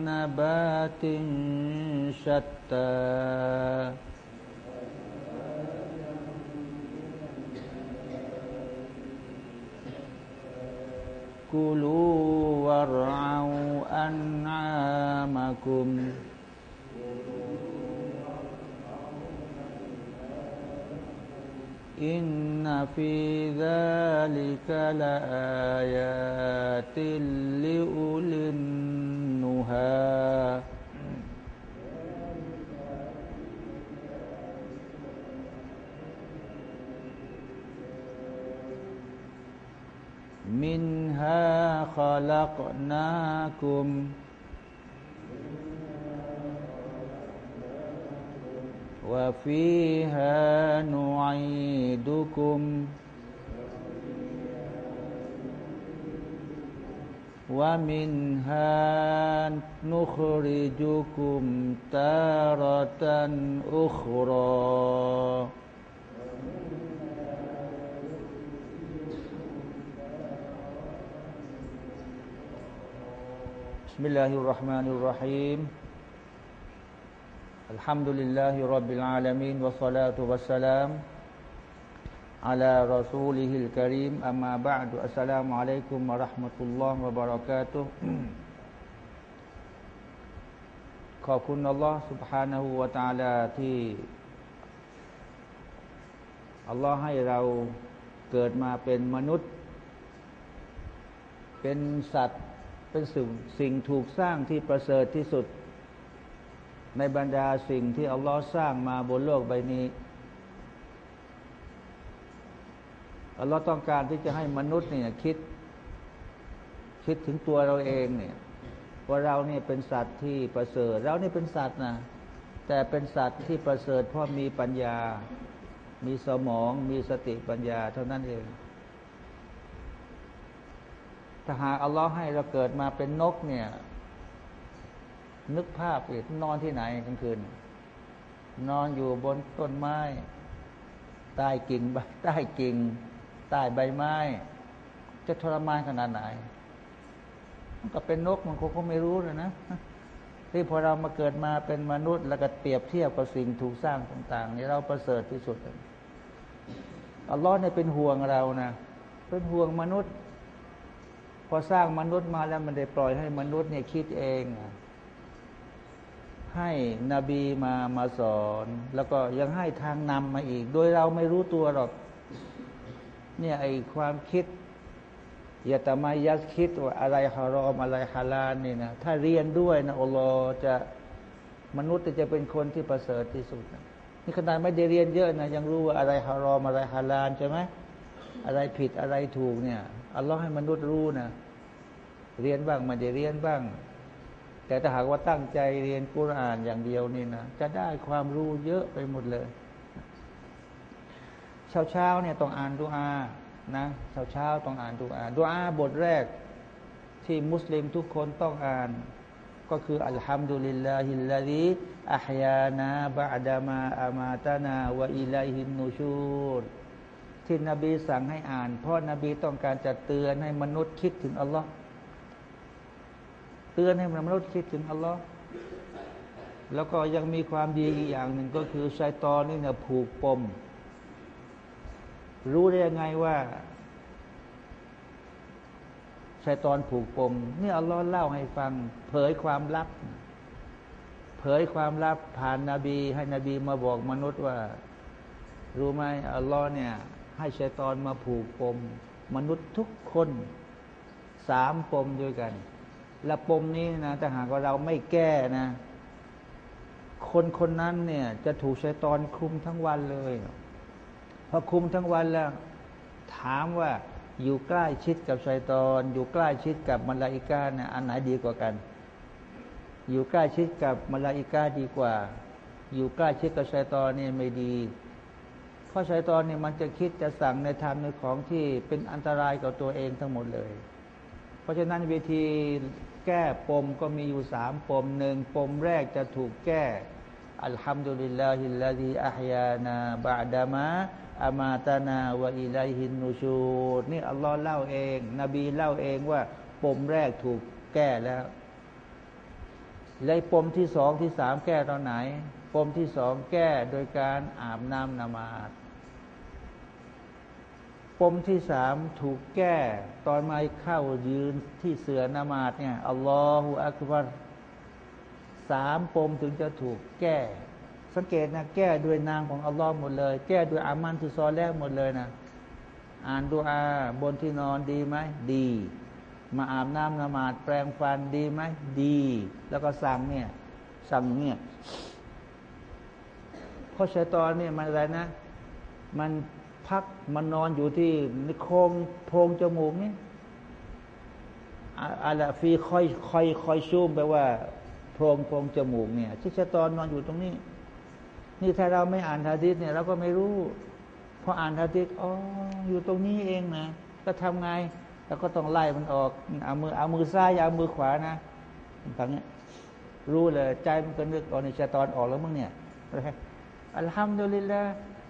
نبات شتى. كلوا وارعوا أنعامكم. إن في ذلك لآيات لأولي النهى منها خلقناكم. وفيها نعيدكم. ومنها نخرجكم تارة أخرى. بسم الله الرحمن الرحيم. الحمد لله رب العالمين والصلاة والسلام على رسوله الكريم أما بعد السلام عليكم ورحمة الله وبركاته ขอบคุณอัลลอฮ์ سبحانه และ تعالى ที่อัลลอฮ์ให้เราเกิดมาเป็นมนุษย์ เป็นสัตว์เป็นสิ่งสิ่งถูกสร้างที่ประเสริฐที่สุด ในบรรดาสิ่งที่อัลลอฮ์สร้างมาบนโลกใบนี้ อัลลอฮ์ต้องการที่จะให้มนุษย์เนี่ยคิด คิดถึงตัวเราเองเนี่ยว่าเราเนี่ยเป็นสัตว์ที่ประเสริฐ เราเนี่เป็นสัตว์นะแต่เป็นสัตว์ที่ประเสริฐเพราะมีปัญญา มีสมอง มีสติปัญญา เท่านั้นเอง ถ้าหากอัลลอฮ์ให้เราเกิดมาเป็นนกเนี่ย นึกภาพเลยนอนที่ไหนกลางคืน นอนอยู่บนต้นไม้ ใต้กิ่งใบใต้กิ่ง ใต้ใบไม้ จะทรมานขนาดไหนมันก็เป็นนกมันคงก็ไม่รู้เลยนะที่พอเรามาเกิดมาเป็นมนุษย์ แล้วก็เปรียบเทียบกับสิ่งถูกสร้างต่างๆนี่เราประเสริฐที่สุดอัลลอฮ์เนี่ยเป็นห่วงเรานะเป็นห่วงมนุษย์ พอสร้างมนุษย์มาแล้วมันได้ปล่อยให้มนุษย์เนี่ยคิดเองให้นบีมามาสอน แล้วก็ยังให้ทางนำมาอีก โดยเราไม่รู้ตัวหรอก เนี่ยไอความคิดอย่าแต่มายัดคิดว่าอะไรฮารอมอะไรฮาลาลนี่นะถ้าเรียนด้วยนะอัลลอฮ์จะมนุษย์จะเป็นคนที่ประเสริฐที่สุดนี่ขนาดไม่ได้เรียนเยอะนะยังรู้ว่าอะไรฮารอมอะไรฮาลาลใช่ไหมอะไรผิดอะไรถูกเนี่ยอัลลอฮ์ให้มนุษย์รู้นะเรียนบ้างมันจะเรียนบ้าง แต่ถ้าหากว่าตั้งใจเรียนกุรอานอย่างเดียวนี่นะจะได้ความรู้เยอะไปหมดเลย ช้าเช้าเนี่ยต้องอ่านดูอานะเช้าเช้าต้องอ่านดูอาดูอาบทแรกที่มุสลิมทุกคนต้องอ่าน ก็คืออัลฮัมดุลิลลาฮิลลาฮิอัฮยานาบะดามาอามาตานาวะอิลัยฮินนูชูรที่นบีสั่งให้อ่าน เพราะนบีต้องการจะเตือนให้มนุษย์คิดถึงอัลลอฮ์เตือนให้มนุษย์คิดถึงอัลลอฮ์แล้วก็ยังมีความดีอีกอย่างหนึ่งก็คือชายตอนนี่เนี่ยผูกปม รู้ได้ยังไงว่าชายตอนผูกปมนี่อัลลอฮ์เล่าให้ฟัง เผยความลับ เผยความลับผ่านนาบี ให้นบีมาบอกมนุษย์ว่า รู้ไหมอัลลอฮ์เนี่ย ให้ชัยตอนมาผูกปม มนุษย์ทุกคนสามปมด้วยกัน และปมนี้นะถ้าหากว่าเราไม่แก้นะ คนคนนั้นเนี่ย จะถูกชัยตอนคุมทั้งวันเลย พอคุมทั้งวันแล้ว ถามว่าอยู่ใกล้ชิดกับชัยตอน อยู่ใกล้ชิดกับมลาอิกาเนี่ยอันไหนดีกว่ากัน อยู่ใกล้ชิดกับมลาอิกาดีกว่า อยู่ใกล้ชิดกับชัยตอนเนี่ยไม่ดี เพราะชัยตอนเนี่ยมันจะคิดจะสั่งในทางในของที่เป็นอันตรายกับตัวเองทั้งหมดเลย เพราะฉะนั้นวิธีแก้ปมก็มีอยู่สามปมหนึ่งปมแรกจะถูกแก้ อัลฮัมดุลิลลาฮิลลาฮิอัฮยานาบาดามะอามาตานาวะอิลัยฮินนูชูดนี่อัลลอฮ์เล่าเอง นบีเล่าเองว่า ปมแรกถูกแก้แล้วเลยปมที่สองที่สามแก้ตอนไหน ปมที่สองแก้โดยการอาบน้ำนมาดปมที่สามถูกแก้ตอนมาเข้ายืนที่เสือนมาดเนี่ยอัลลอฮฺอักบาร สามปมถึงจะถูกแก้ สังเกตนะแก้ด้วยนางของอัลลอฮ์หมดเลย แก้ด้วยอามันที่ซอแรกหมดเลยนะอ่านดูอาบนที่นอนดีไหมดี มาอาบน้ำนมาดแปรงฟันดีไหมดี แล้วก็สั่งเนี่ยสั่งเนี่ยเพราะชัยตอนเนี่ยมันอะไรนะ มันพักมันนอนอยู่ที่ในโครงโพรงจมูกนี่อะไรฟีคอยคอยคอยชุ่มแปลว่า โพรงโพรงจมูกเนี่ยชิชะตอนนอนอยู่ตรงนี้ นี่ถ้าเราไม่อ่านฮะดิษเนี่ยเราก็ไม่รู้พออ่านฮะดิษอ๋ออยู่ตรงนี้เองนะก็ทำไงแล้วก็ต้องไล่มันออกเอามือเอามือซ้ายเอามือขวานะทางนี้รู้เลยใจมันก็นึกตอนนี้ชตอนออกแล้วมึงเนี่ยอัลฮัมดุลิลละ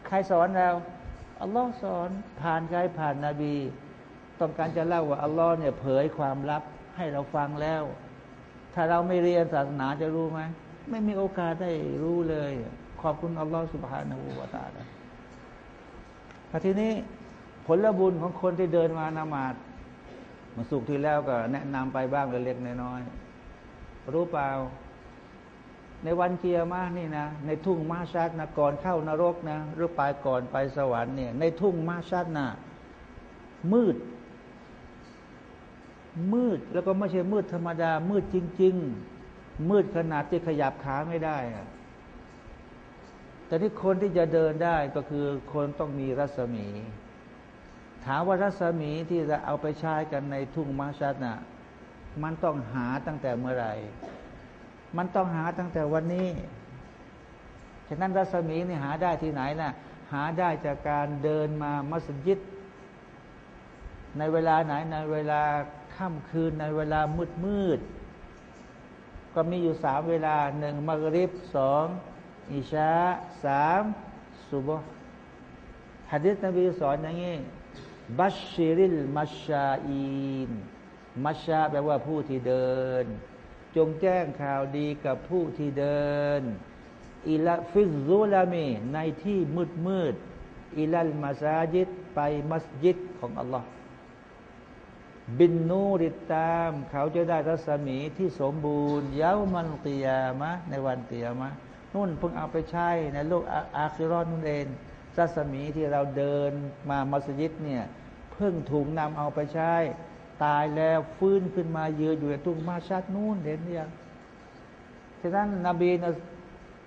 ใครสอนเราอัลลอฮ์สอนผ่านใครผ่านนาบี ต้องการจะเล่าว่าอัลลอฮ์เนี่ยเผยความลับให้เราฟังแล้ว ถ้าเราไม่เรียนศาสนาจะรู้ไหมไม่มีโอกาสได้รู้เลย ขอบคุณอัลลอฮ์สุบฮานาหูวาตาลทีนี้ผลบุญของคนที่เดินมานามาดมาสุกที่แล้วก็แนะนำไปบ้างเล็กๆน้อยๆรู้เปล่า ในวันเกียร์มานี่นะ ในทุ่งมาชัดนะก่อนเข้านรกนะหรือไปก่อนไปสวรรค์เนี่ย ในทุ่งมาชัดนะมืด มืดแล้วก็ไม่ใช่มืดธรรมดา มืดจริง ๆ มืดขนาดที่ขยับขาไม่ได้อะแต่ที่คนที่จะเดินได้ก็คือคนต้องมีรัศมี ถามว่ารัศมีที่จะเอาไปใช้กันในทุ่งมาชัดนะ่ะมันต้องหาตั้งแต่เมื่อไหร่ มันต้องหาตั้งแต่วันนี้ ฉะนั้นรัศมีนี่หาได้ที่ไหนนะ่ะ หาได้จากการเดินมามัสยิด ในเวลาไหนในเวลา ค่ำคืนในเวลามืดมืดก็มีอยู่สามเวลาหนึ่งมักริบสองอิชาสามสุบฮะดิษนบีสอนอย่างนี้บัชชิริลมัชชาอีนมัชชาแปลว่าผู้ที่เดิน จงแจ้งข่าวดีกับผู้ที่เดินอิลฟิซุลามีในที่มืดมืดอิลัลมาซาจิดไปมัสยิดของอัลลอฮ์ บินนูริตาม เขาจะได้รัศมีที่สมบูรณ์เย้ามันเตียมะ ในวันเตียมะนุ่นเพิ่งเอาไปใช้ในโลกอาคิรอนนุ่นเองรัศมีที่เราเดินมามัสยิดเนี่ยเพิ่งถูกนำเอาไปใช้ ตายแล้วฟื้นขึ้นมาเยืนอยู่ในทุ่งมาชัดนู่นเห็นยังฉะนั้นนบีนะ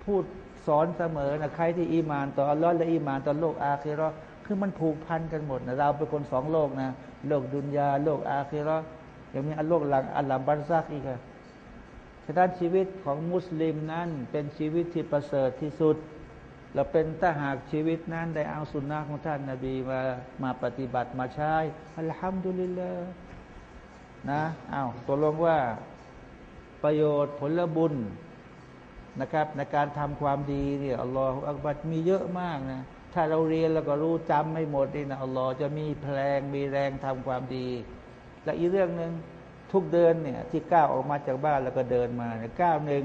พูดสอนเสมอนะใครที่อีมาน ต่ออัลลอฮ์และอีมานต่อโลกอาคิรอน คือมันผูกพันกันหมดนะเราเป็นคนสองโลกนะโลกดุนยาโลกอาคิรอยังมีอัลโลกหลังอัลลัมบัรซักอีกค่ะฉะนั้นชีวิตของมุสลิมนั้นเป็นชีวิตที่ประเสริฐที่สุด เราเป็นถ้าหากชีวิตนั้นได้เอาสุนนะของท่านนาบีมามาปฏิบัติมาใช้อัลฮัมดุลิลลาห์นะอา้าวตกลงว่าประโยชน์ผลบุญนะครับในการทำความดีเนี่ยอัลลอฮฺอักบัดมีเยอะมากนะ ถ้าเราเรียนแล้วก็รู้จำไม่หมดนี่นะอัลลอฮฺจะมีแพลงมีแรงทำความดี และอีกเรื่องหนึ่งทุกเดินเนี่ยที่ก้าวออกมาจากบ้านแล้วก็เดินมาเนี่ยก้าวหนึ่ง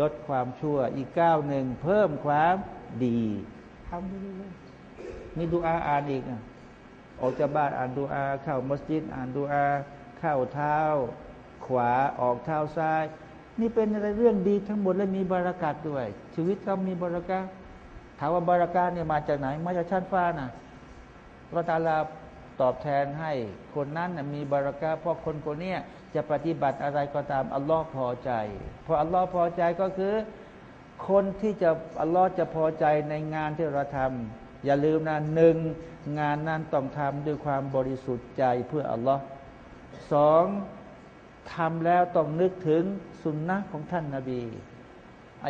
ลดความชั่ว อีกก้าวหนึ่งเพิ่มความดีทำไปเรื่อยๆมีดูอาอ่านอีกออกจากบ้านอ่านดูอา เข้ามัสยิดอ่านดูอา เข้าเท้า ขวาออกเท้าซ้าย นี่เป็นอะไรเรื่องดีทั้งหมดและมีบารักัดด้วย ชีวิตเขามีบารักัดถามว่าบารักัดเนี่ยมาจากไหน มาจากชั้นฟ้านะพระตาลาตอบแทนให้คนนั้นนะมีบารักัดเพราะคนคนนี้จะปฏิบัติอะไรก็ตามอัลลอฮ์พอใจพออัลลอฮ์พอใจก็คือ คนที่จะอัลลอฮ์จะพอใจในงานที่เราทำอย่าลืมนะหนึ่งงานนั้นต้องทำด้วยความบริสุทธิ์ใจเพื่ออัลลอฮ์สองทำแล้วต้องนึกถึงสุนนะของท่านนาบี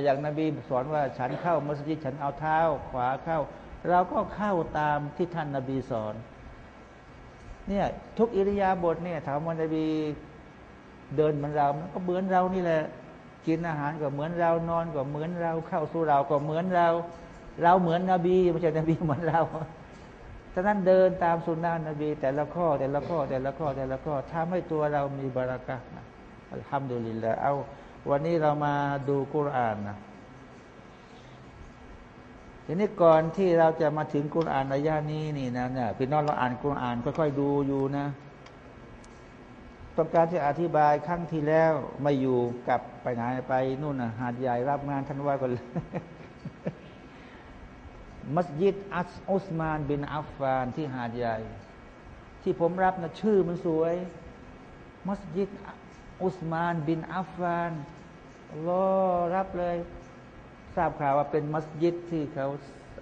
อย่างนบีสอนว่าฉันเข้ามัสยิดฉันเอาเท้า ขวาเข้า เราก็เข้าตามที่ท่านนาบีสอนเนี่ยทุกอิริยาบถเนี่ยถามว่านบีเดินเหมือนเรามันก็เหมือนเรานี่แหละกินอาหารก็เหมือนเรานอนก็เหมือนเราเข้าสู่เราก็เหมือนเรา เราเหมือนนบีไม่ใช่นบีเหมือนเราฉะนั้นเดินตามสุนนะนบี แต่ละข้อแต่ละข้อแต่ละข้อแต่ละข้อทำให้ตัวเรามีบารักะนะทำดูลิลละเอา วันนี้เรามาดูกุรอานนะทีนี้ก่อนที่เราจะมาถึงกุรอานอายานี้นี่นะเนี่ยพี่น้องเราอ่านกุรอานค่อยๆดูอยู่นะต้องการที่อธิบายครั้งที่แล้วไม่อยู่กลับไปไหนไปนู่นนะหาดใหญ่รับงานท่านว่าก่อนมัสยิดอัสอุสมานบินอัฟฟานที่หาดใหญ่ ที่ผมรับนะชื่อมันสวย มัสยิด อุสมานบินอัฟฟานรอรับเลย ทราบข่าวว่าเป็นมัสยิดที่เขา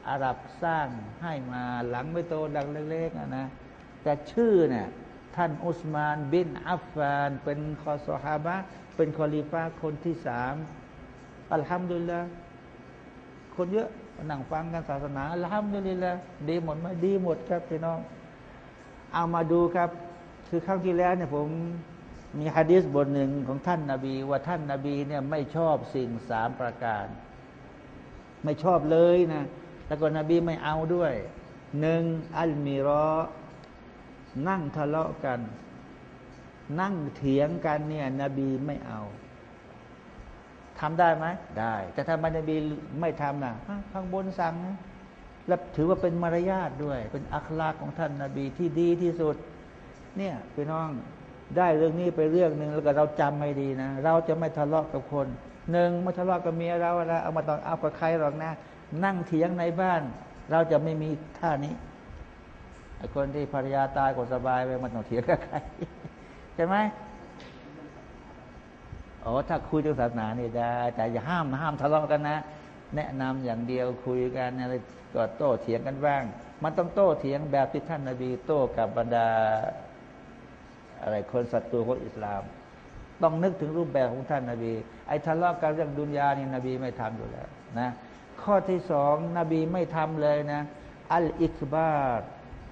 อาหรับสร้างให้มาหลังไม่โตดังเล็กๆนะแต่ชื่อเนี่ยท่านอุสมานบินอัฟฟานเป็นซอฮาบะเป็นคอลีฟาคนที่สามالحمد للهคนเยอะนั่งฟังกันศาสนาالحمد للهดีหมดไหมดีหมดครับพี่น้อง เอามาดูครับ คือครั้งที่แล้วเนี่ยผม มีฮะดีษบทหนึ่งของท่านนาบีว่าท่านนาบีเนี่ยไม่ชอบสิ่งสามประการ ไม่ชอบเลยนะแล้วก็นบีไม่เอาด้วยหนึ่งอัลมีรอนั่งทะเลาะกัน นั่งเถียงกันเนี่ยนบีไม่เอาทำได้ไหมได้ แต่ถ้ามันนบีไม่ทำนะข้างบนสั่งนะและถือว่าเป็นมารยาทด้วย เป็นอัคลากของท่านนาบีที่ดีที่สุด เนี่ยพี่น้อง ได้เรื่องนี้ไปเรื่องหนึ่งแล้วก็เราจำไม่ดีนะ เราจะไม่ทะเลาะกับคนหนึ่งไม่ทะเลาะกับเมียเราแล้วเอามาตอนเอากับใครหรอกนะ นั่งเถียงในบ้าน เราจะไม่มีท่านี้คนที่ภรรยาตายก็สบายไปมันต้องเถียงกับใครใช่ไหมอ๋อถ้าคุยเรื่องศาสนาเนี่ได้ แต่อย่าห้ามห้ามทะเลาะกันนะ แนะนำอย่างเดียวคุยกันอะไรก็โต้เถียงกันบ้าง มันต้องโต้เถียงแบบที่ท่านนาบีโต้กับบรรดา อะไรคนศัตรูของอิสลาม ต้องนึกถึงรูปแบบของท่านนาบี ไอ้ทะเลาะกันเรื่องดุนยานี่นบีไม่ทำอยู่แล้วนะข้อที่สองนบีไม่ทำเลยนะอัลอิกบาร์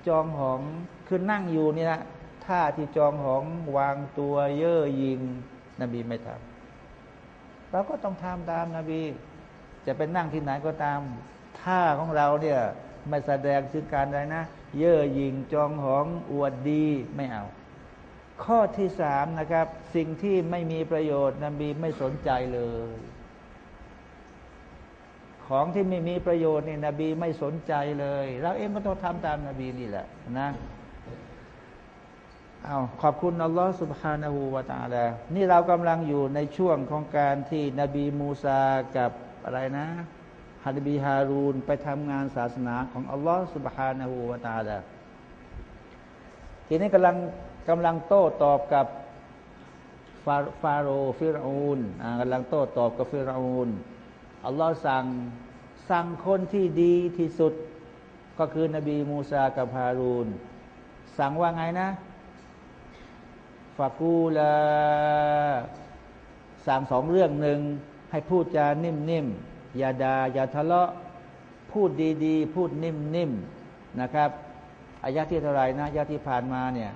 จองหองคือนั่งอยู่นี่นะท่าที่จองหองวางตัวเย่อยิง นบีไม่ทำเราก็ต้องทำตามนาบี จะเป็นนั่งที่ไหนก็ตามท่าของเราเนี่ยไม่แสดงถึงการใดนะ เย่อยิงจองหองอวดดีไม่เอา ข้อที่สามนะครับ สิ่งที่ไม่มีประโยชน์นบีไม่สนใจเลย ของที่ไม่มีประโยชน์นี่นบีไม่สนใจเลย เราเองก็ต้องทำตามนาบีนี่แหละนะเอาขอบคุณอัลลอฮฺสุบฮานาหูวาตาลานี่เรากำลังอยู่ในช่วงของการที่นบีมูซากับอะไรนะฮันบีฮารูนไปทำงานศาสนาของอัลลอฮฺสุบฮานาหูวาตาลาทีนี้กำลัง กำลังโต้ตอบกับฟาโรฟิรูนกำลังโต้ตอบกับฟิรูนอัลลอฮ์สั่งสั่งคนที่ดีที่สุด ก็คือนบีมูซากับฮารูนสั่งว่าไงนะฟากูลาสั่งสองเรื่องหนึ่งให้พูดจานิ่มๆอย่าดา่าอย่าทะเลาะพูดดีๆ พูดนิ่มๆนะครับอายะที่เท่าไรนะอายะที่ผ่านมาเนี่ย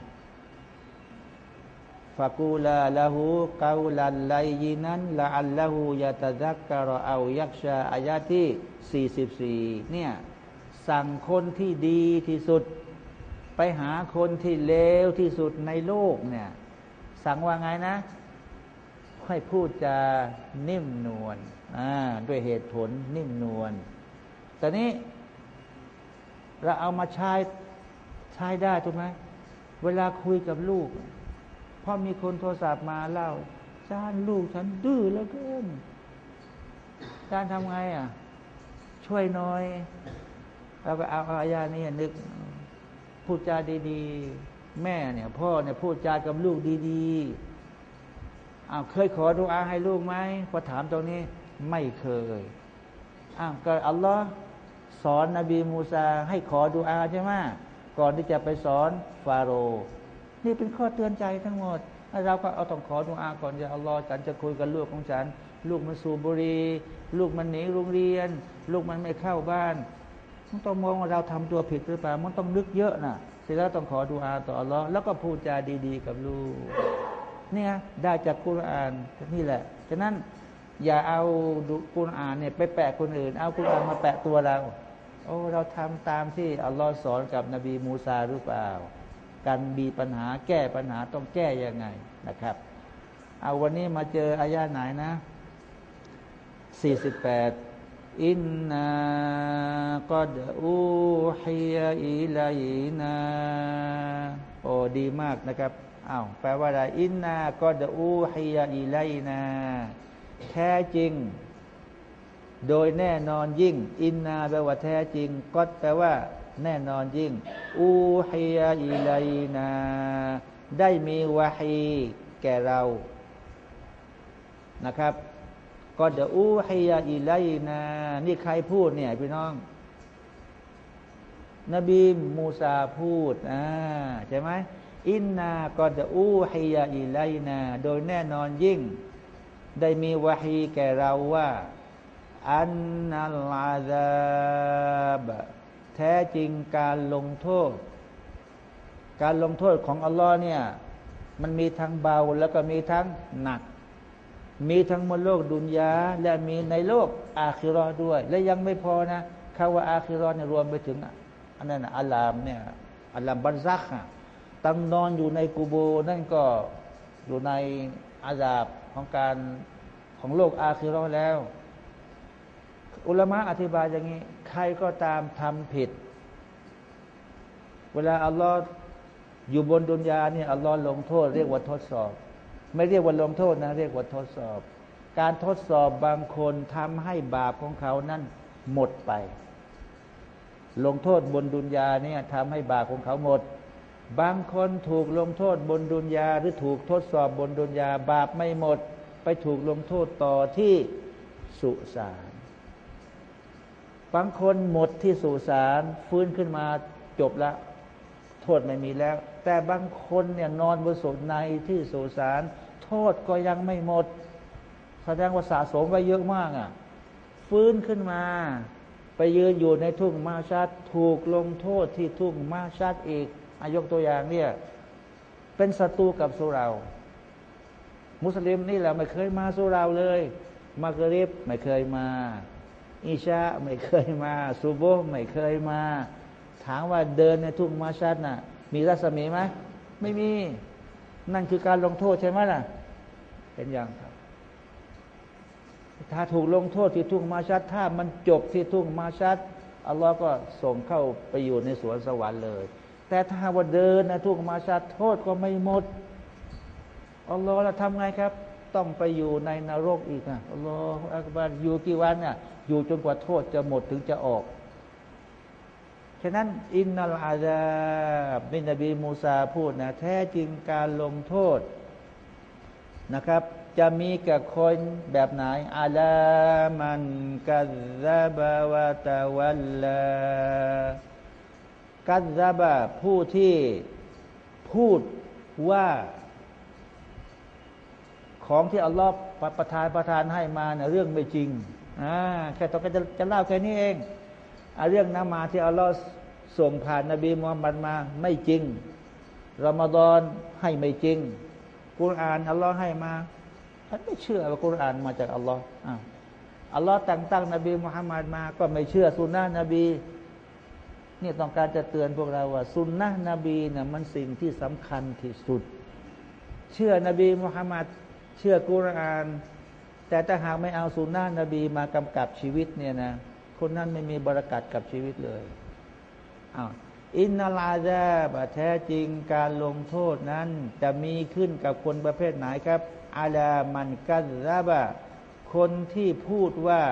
ฟากูลาละหูกาลันไลยินันละอัลละหูยาตะซักกะรอเอายักชาอายะที่สี่สิบสี่เนี่ย สั่งคนที่ดีที่สุด ไปหาคนที่เลวที่สุดในโลกเนี่ย สั่งว่าไงนะให้พูดจานิ่มนวลด้วยเหตุผลนิ่มนวลแต่นี้ เราเอามาใช้ใช้ได้ถูกไหมเวลาคุยกับลูก พอมีคนโทรศัพท์มาเล่าจานลูกฉันดื้อแล้วเกินจานทำไงอะ ช่วยน้อยเราก็เอาอายานี้นึกพูดจาดี ๆ แม่เนี่ย พ่อเนี่ยพูดจากับลูกดีๆอ้าวเคยขอดูอาให้ลูกไหมพอถามตรงนี้ไม่เคยอ้าวก็อัลลอฮ์สอนนบีมูซาให้ขอดูอาใช่ไหมก่อนที่จะไปสอนฟาโรห์ นี่เป็นข้อเตือนใจทั้งหมดเราก็เอาต้องขอดุอาก่อนอย่าอัลลอฮ์ฉันจะคุยกับลูกของฉัน ลูกมันสูบบุหรี่ลูกมันหนีโรงเรียน ลูกมันไม่เข้าบ้านมันต้องมองว่าเราทำตัวผิดหรือเปล่ามันต้องนึกเยอะนะเสร็จแล้วต้องขอดุอาต่ออัลลอฮ์แล้วก็พูดจาดีๆ กับลูก เนี่ยได้จากกุรอานนี่แหละฉะนั้นอย่าเอาดูกุรอานเนี่ยไปแปะคนอื่น เอากุรอานมาแปะตัวเรา โอ้ เราทำตามที่อัลลอฮ์สอนกับนบีมูซาหรือเปล่า การมีปัญหาแก้ปัญหาต้องแก้ยังไงนะครับ เอาวันนี้มาเจออายาไหนนะสี่สิบแปดอินนากอดอูฮิยอิลัยนาโอ้ดีมากนะครับอ้าวแปลว่าอะไรอินนากอดอูฮิยอิลัยนาแท้จริง โดยแน่นอนยิ่ง อินนาแปลว่าแท้จริงกอดแปลว่า แน่นอนยิ่ง อูฮิยอิลัยนา ได้มีวาฮีแก่เรานะครับก็เดอูฮิยาอิไลนานี่ใครพูดเนี่ยพี่น้อง นบีมูซาพูดอ่าใช่ไหมอินนาก็เดอูฮิยาอิไลนา โดยแน่นอนยิ่ง ได้มีวาฮีแก่เราว่า อันนัลอาซาบ แท้จริงการลงโทษ การลงโทษของอัลลอฮ์เนี่ย มันมีทั้งเบาแล้วก็มีทั้งหนัก มีทั้งบนโลกดุนยาและมีในโลกอาคิรอด้วย และยังไม่พอนะคาว่าอาคิรอเนี่ยรวมไปถึงอันนั้นอัลลามเนี่ยอัลลามบันซักตั้งนอนอยู่ในกูโบนั่นก็อยู่ในอาซาบของการของโลกอาคิรอแล้ว อุลามะอธิบายอย่างนี้ ใครก็ตามทำผิด เวลาอัลลอฮ์อยู่บนดุนยาเนี่ยอัลลอฮ์ลงโทษ เรียกว่าทดสอบ ไม่เรียกว่าลงโทษนะ เรียกว่าทดสอบ การทดสอบบางคนทำให้บาปของเขานั้นหมดไป ลงโทษบนดุนยาเนี่ยทำให้บาปของเขาหมด บางคนถูกลงโทษบนดุนยาหรือถูกทดสอบบนดุนยาบาปไม่หมด ไปถูกลงโทษต่อที่สุสาน บางคนหมดที่สุสานฟื้นขึ้นมาจบแล้วโทษไม่มีแล้ว แต่บางคนเนี่ยนอนบนสุในที่สุสานโทษก็ยังไม่หมด แสดงว่าสะสมไว้เยอะมากอะ ฟื้นขึ้นมา ไปยืนอยู่ในทุ่งมาชัดถูกลงโทษที่ทุ่งมาชัดอีกอายกตัวอย่างเนี่ย เป็นศัตรูกับสุรา มุสลิมนี่แหละไม่เคยมาสุราเลย มากริบไม่เคยมา อิชาไม่เคยมาซูโบไม่เคยมา ถามว่าเดินในทุ่งมาชัดน่ะ มีรัศมีไหมไม่มี นั่นคือการลงโทษใช่ไหมล่ะ เป็นอย่างครับ ถ้าถูกลงโทษที่ทุ่งมาชัด ถ้ามันจบที่ทุ่งมาชัดอัลลอฮ์ก็ส่งเข้าไปอยู่ในสวนสวรรค์เลย แต่ถ้าว่าเดินในทุ่งมาชัดโทษก็ไม่หมดอัลลอฮ์เราทำไงครับ ต้องไปอยู่ในนรกอีกอะอัลลอฮ์อักบารอยู่กี่วันเนี่ยอยู่จนกว่าโทษจะหมดถึงจะออก ฉะนั้นอินนัลอาซาบินนบีมูซาพูดนะแท้จริงการลงโทษนะครับ จะมีกับคนแบบไหนอาลามันกัซาบาวะตะวัลลากัซาบะผู้ที่พูดว่าของที่อัลลอฮ์ประทานประทานให้มาเนะ่ยเรื่องไม่จริง อ่าแค่ต้องการจะจะเล่าแค่นี้เองเรื่องนามาที่อัลลอฮ์ส่งผ่านนบีมุฮัมมัดมาไม่จริงรอมฎอนให้ไม่จริงกุรอานอัลลอฮ์ให้มาท่านไม่เชื่อว่ากุรอานมาจากอัลลอฮ์อัลลอฮ์แต่งตั้งนบีมุฮัมมัดมาก็ไม่เชื่อสุนนะนบีนี่ต้องการจะเตือนพวกเราว่าสุนนะนบีเนี่ยมันสิ่งที่สำคัญที่สุด เชื่อนบีมุฮัมมัดเชื่อกุรอาน แต่ถ้าหากไม่เอาสุนนะนบีมากำกับชีวิตเนี่ยนะ คนนั้นไม่มีบรารักัดกับชีวิตเลยอ้าวอินนาลาซาบแท้จริงการลงโทษนั้น จะมีขึ้นกับคนประเภทไหนครับอาลามันกัซาบะคนที่พูดว่า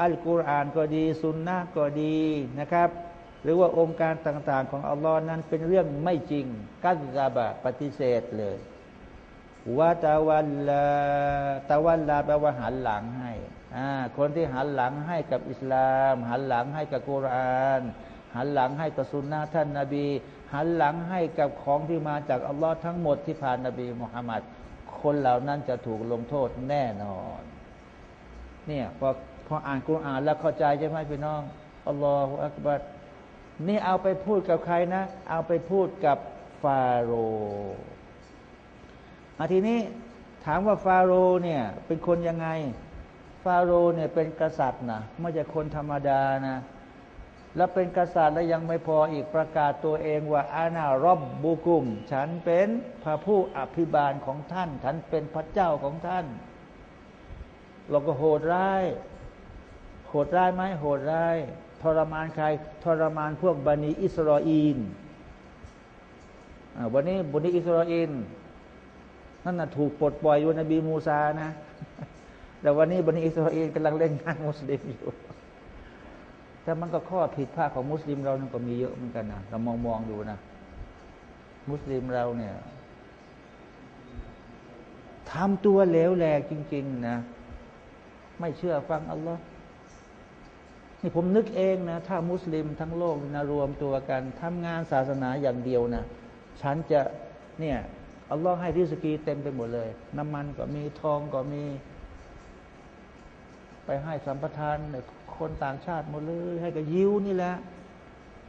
อัลกุรอานก็ดีสุนนะก็ดีนะครับ หรือว่าองค์การต่างๆ ของอัลลอฮ์นั้นเป็นเรื่องไม่จริงกัซาบะปฏิเสธเลย ว่าตะวันลาตะวันลาแปลว่าหันหลังให้อ่าคนที่หันหลังให้กับอิสลาม หันหลังให้กับกุรอานหันหลังให้กับสุนนะท่านนาบี หันหลังให้กับของที่มาจากอัลลอฮ์ทั้งหมดที่ผ่านนบีมุฮัมมัดคนเหล่านั้นจะถูกลงโทษแน่นอน เนี่ยพอพออ่านกุรอานแล้วเข้าใจใช่ไหมพี่น้องอัลลอฮฺอักบัดนี่เอาไปพูดกับใครนะ เอาไปพูดกับฟาโรห์ อาทีนี้ถามว่าฟาโรห์เนี่ย เป็นคนยังไง ฟาโรห์เนี่ยเป็นกษัตริย์นะไม่ใช่คนธรรมดานะ แล้วเป็นกษัตริย์และยังไม่พออีกประกาศตัวเองว่าอานารอบบุกุม ฉันเป็นพระผู้อภิบาลของท่าน ฉันเป็นพระเจ้าของท่านเราก็โหดร้าย โหดร้ายไหมโหดร้ายทรมานใครทรมานพวกบันิอิสราเอลวันนี้บันิอิสราเอล นั่นน่ะถูกปลดปล่อยอยู่นบีมูซานะ แต่วันนี้บันิอิสราเอลกำลังเล่นงานมุสลิมอยู่แต่มันก็ข้อผิดพลาดของมุสลิมเรานั่นก็มีเยอะเหมือนกันนะเรามองมองดูนะมุสลิมเราเนี่ยทำตัวเลวแหลกจริง ๆ นะ ไม่เชื่อฟังอัลลอฮ์นี่ผมนึกเองนะ ถ้ามุสลิมทั้งโลกนะรวมตัวกันทำงานศาสนาอย่างเดียวนะ ฉันจะเนี่ย อัลลอฮ์ให้ริสกีเต็มไปหมดเลย น้ำมันก็มีทองก็มี ไปให้สัมปทานคนต่างชาติหมดเลย ให้กับยิวนี่แหละ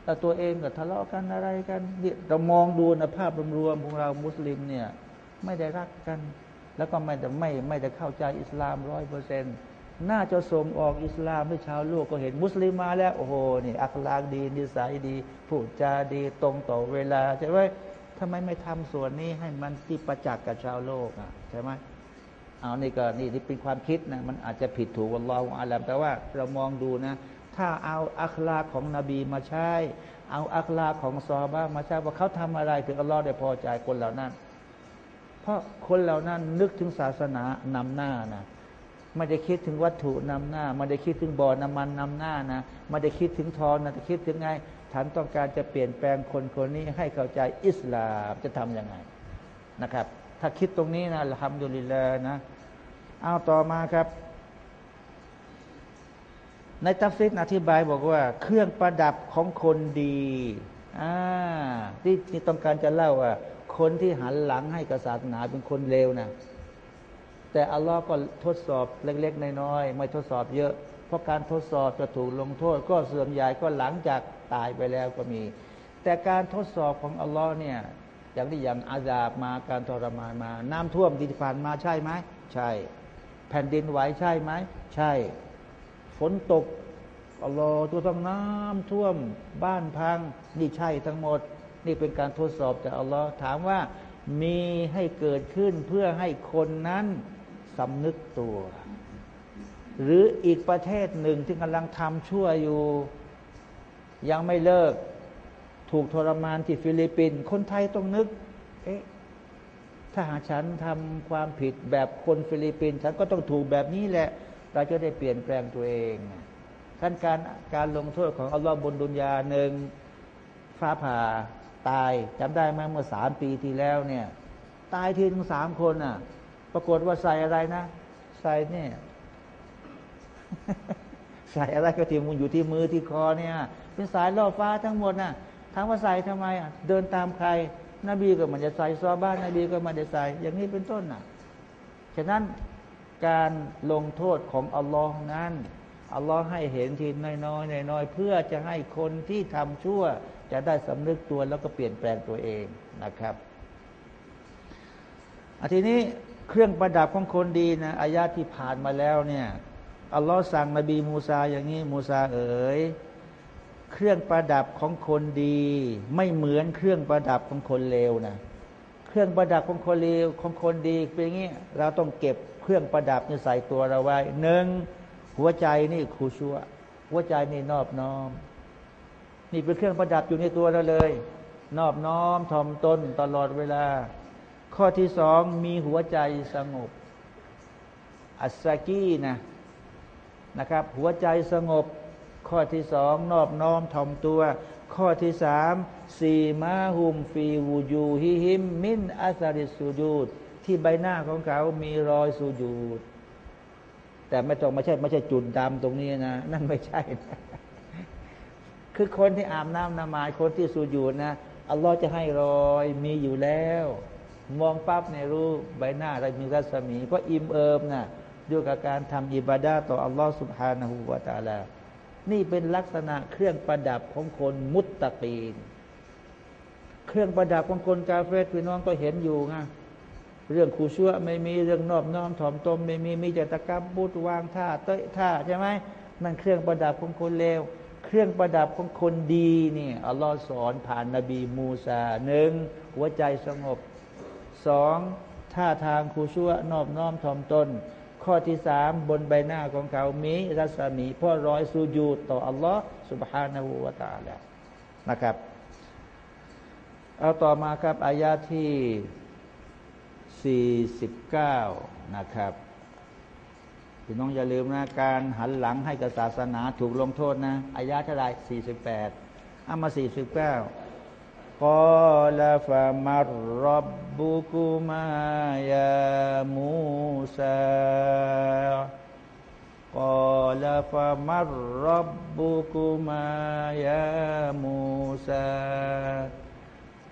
แต่ตัวเองก็ทะเลาะกันอะไรกันเนี่ยเรามองดูนะภาพรวมของเรามุสลิมเนี่ย ไม่ได้รักกัน แล้วก็ไม่แต่ไม่ไม่ได้เข้าใจอิสลามร้อยเปอร์เซ็นต์น่าจะส่งออกอิสลามให้ชาวโลกก็เห็นมุสลิมมาแล้ว โอ้โหนี่อัคลากดี นิสัยดี พูดจาดี ตรงต่อเวลาใช่ไหม ทำไมไม่ทำส่วนนี้ให้มันที่ประจักษ์กับชาวโลกอะใช่ไหมเอานี่ก็นี่ที่เป็นความคิดนะมันอาจจะผิดถูกวันรออาลัมแต่ว่าเรามองดูนะ ถ้าเอาอัคลาของนบีมาใช้ เอาอัคลาของซอบ้ามาใช้ว่าเขาทำอะไรถึงอัลลอฮ์ได้พอใจคนเหล่านั้น เพราะคนเหล่านั้นนึกถึงศาสนานำหน้านะไม่ได้คิดถึงวัตถุนำหน้าไม่ได้คิดถึงบ่อน้ำมันนำหน้านะไม่ได้คิดถึงทอนนะแต่คิดถึงไง ฉันต้องการจะเปลี่ยนแปลงคนคนนี้ให้เข้าใจอิสลามจะทำยังไงนะครับ ถ้าคิดตรงนี้นะทำดุลิลานะ เอาต่อมาครับ ในตัฟซิดอธิบายบอกว่า เครื่องประดับของคนดีอ่าที่ที่ต้องการจะเล่าว่า คนที่หันหลังให้กับศาสนาเป็นคนเลวนะแต่อัลลอฮ์ก็ทดสอบเล็ก ๆ น้อยๆไม่ทดสอบเยอะ เพราะการทดสอบจะถูกลงโทษ ก็เสื่อมใหญ่ก็หลังจาก ตายไปแล้วก็มี แต่การทดสอบของอัลลอฮ์เนี่ยอย่างที่อย่างอาซาบมาการทรมานมา น้ำท่วมที่ผ่านมาใช่ไหมใช่ แผ่นดินไหวใช่ไหมใช่ ฝนตกอัลลอฮ์ตัวต้งน้ำท่วมบ้านพัง นี่ใช่ทั้งหมด นี่เป็นการทดสอบจากอัลลอฮ์ถามว่ามีให้เกิดขึ้นเพื่อให้คนนั้นสำนึกตัว หรืออีกประเทศหนึ่งที่กำลังทำชั่วอยู่ ยังไม่เลิก ถูกทรมานที่ฟิลิปปินส์คนไทยต้องนึก เอ๊ะถ้าหากฉันทำความผิดแบบคนฟิลิปปินส์ฉันก็ต้องถูกแบบนี้แหละ เราจะได้เปลี่ยนแปลงตัวเองท่านการการลงโทษของอัลลอฮ์บนดุนยาหนึ่งฟ้าผ่าตายจำได้ไหมเมื่อสามปีที่แล้วเนี่ย ตายทีถึงสามคนอะ ปรากฏว่าใส่อะไรนะ ใส่เนี่ย ใส่อะไรก็ที่มุนอยู่ที่มือที่คอเนี่ย เป็นสายล่อฟ้าทั้งหมดน่ะถามว่าใส่ทำไมอะเดินตามใคร นบีก็มันจะใส่ซอบ้านนบีก็มันจะใส่อย่างนี้เป็นต้นน่ะฉะนั้นการลงโทษของอัลลอฮ์นั้นอัลลอฮ์ให้เห็นทีน้อยๆน้อยๆเพื่อจะให้คนที่ทำชั่ว จะได้สำนึกตัวแล้วก็เปลี่ยนแปลงตัวเองนะครับอทีนี้เครื่องประดับของคนดีนะอายาที่ผ่านมาแล้วเนี่ย อัลลอฮ์สั่งนบีมูซาอย่างนี้มูซาเอ๋ยเครื่องประดับของคนดี ไม่เหมือนเครื่องประดับของคนเลวนะเครื่องประดับของคนเลวของคนดีเป็นอย่างนี้เราต้องเก็บเครื่องประดับนี่ใส่ตัวเราไว้หนึ่งหัวใจนี่คูชัวหัวใจนี่นอบน้อม นี่เป็นเครื่องประดับอยู่ในตัวเราเลย นอบน้อมถ่อมตนตลอดเวลา ข้อที่สองมีหัวใจสงบ อัสซากีนะ นะครับ หัวใจสงบ ข้อที่สองนอบน้อมถ่อมตัว ข้อที่สามสีมาหุมฟีวูยูฮิฮิม มินอัสริสูญูดที่ใบหน้าของเขามีรอยสูญูดแต่ไม่ต้องไม่ใช่ไม่ใช่จุดดำตรงนี้นะ นั่นไม่ใช่นะคือคนที่อาบน้ำนมาคนที่สูญูดนะอัลลอฮ์จะให้รอยมีอยู่แล้ว มองปั๊บในรู้ใบหน้าเรามีรัศมี เพราะอิมเอิมนะ ด้วยกับการทำอิบาดาต่ออัลลอฮ์สุบฮานาหูวาตาลา นี่เป็นลักษณะเครื่องประดับของคนมุตตะกีน เครื่องประดับของคนกาเฟสพี่น้องก็เห็นอยู่ไงเรื่องคูชั่วไม่มีเรื่องนอบน้อมถ่อมตมไม่มีมีแต่ตะกับบุตรวางท่าเตะท่าใช่ไหมนั่นเครื่องประดับของคนเลวเครื่องประดับของคนดีนี่อัลลอฮ์สอนผ่านนบีมูซาหนึ่งหัวใจสงบสองท่าทางคูชั่วนอบน้อมถ่อมตน ข้อที่สามบนใบหน้าของเขา มีรัศมีพ่อร้อยสูญูต่ออัลลอฮ์สุบฮานาหูวาตาแล้วนะครับ เอาต่อมาครับอายาที่ 49 นะครับพี่น้องอย่าลืมนะการหันหลังให้กับศาสนาถูกลงโทษนะอายาเท่าไร48 เอามา 49 กอลาฟามารรับบุกุมายามูซากอลาฟามารรับบุกุมายามูซา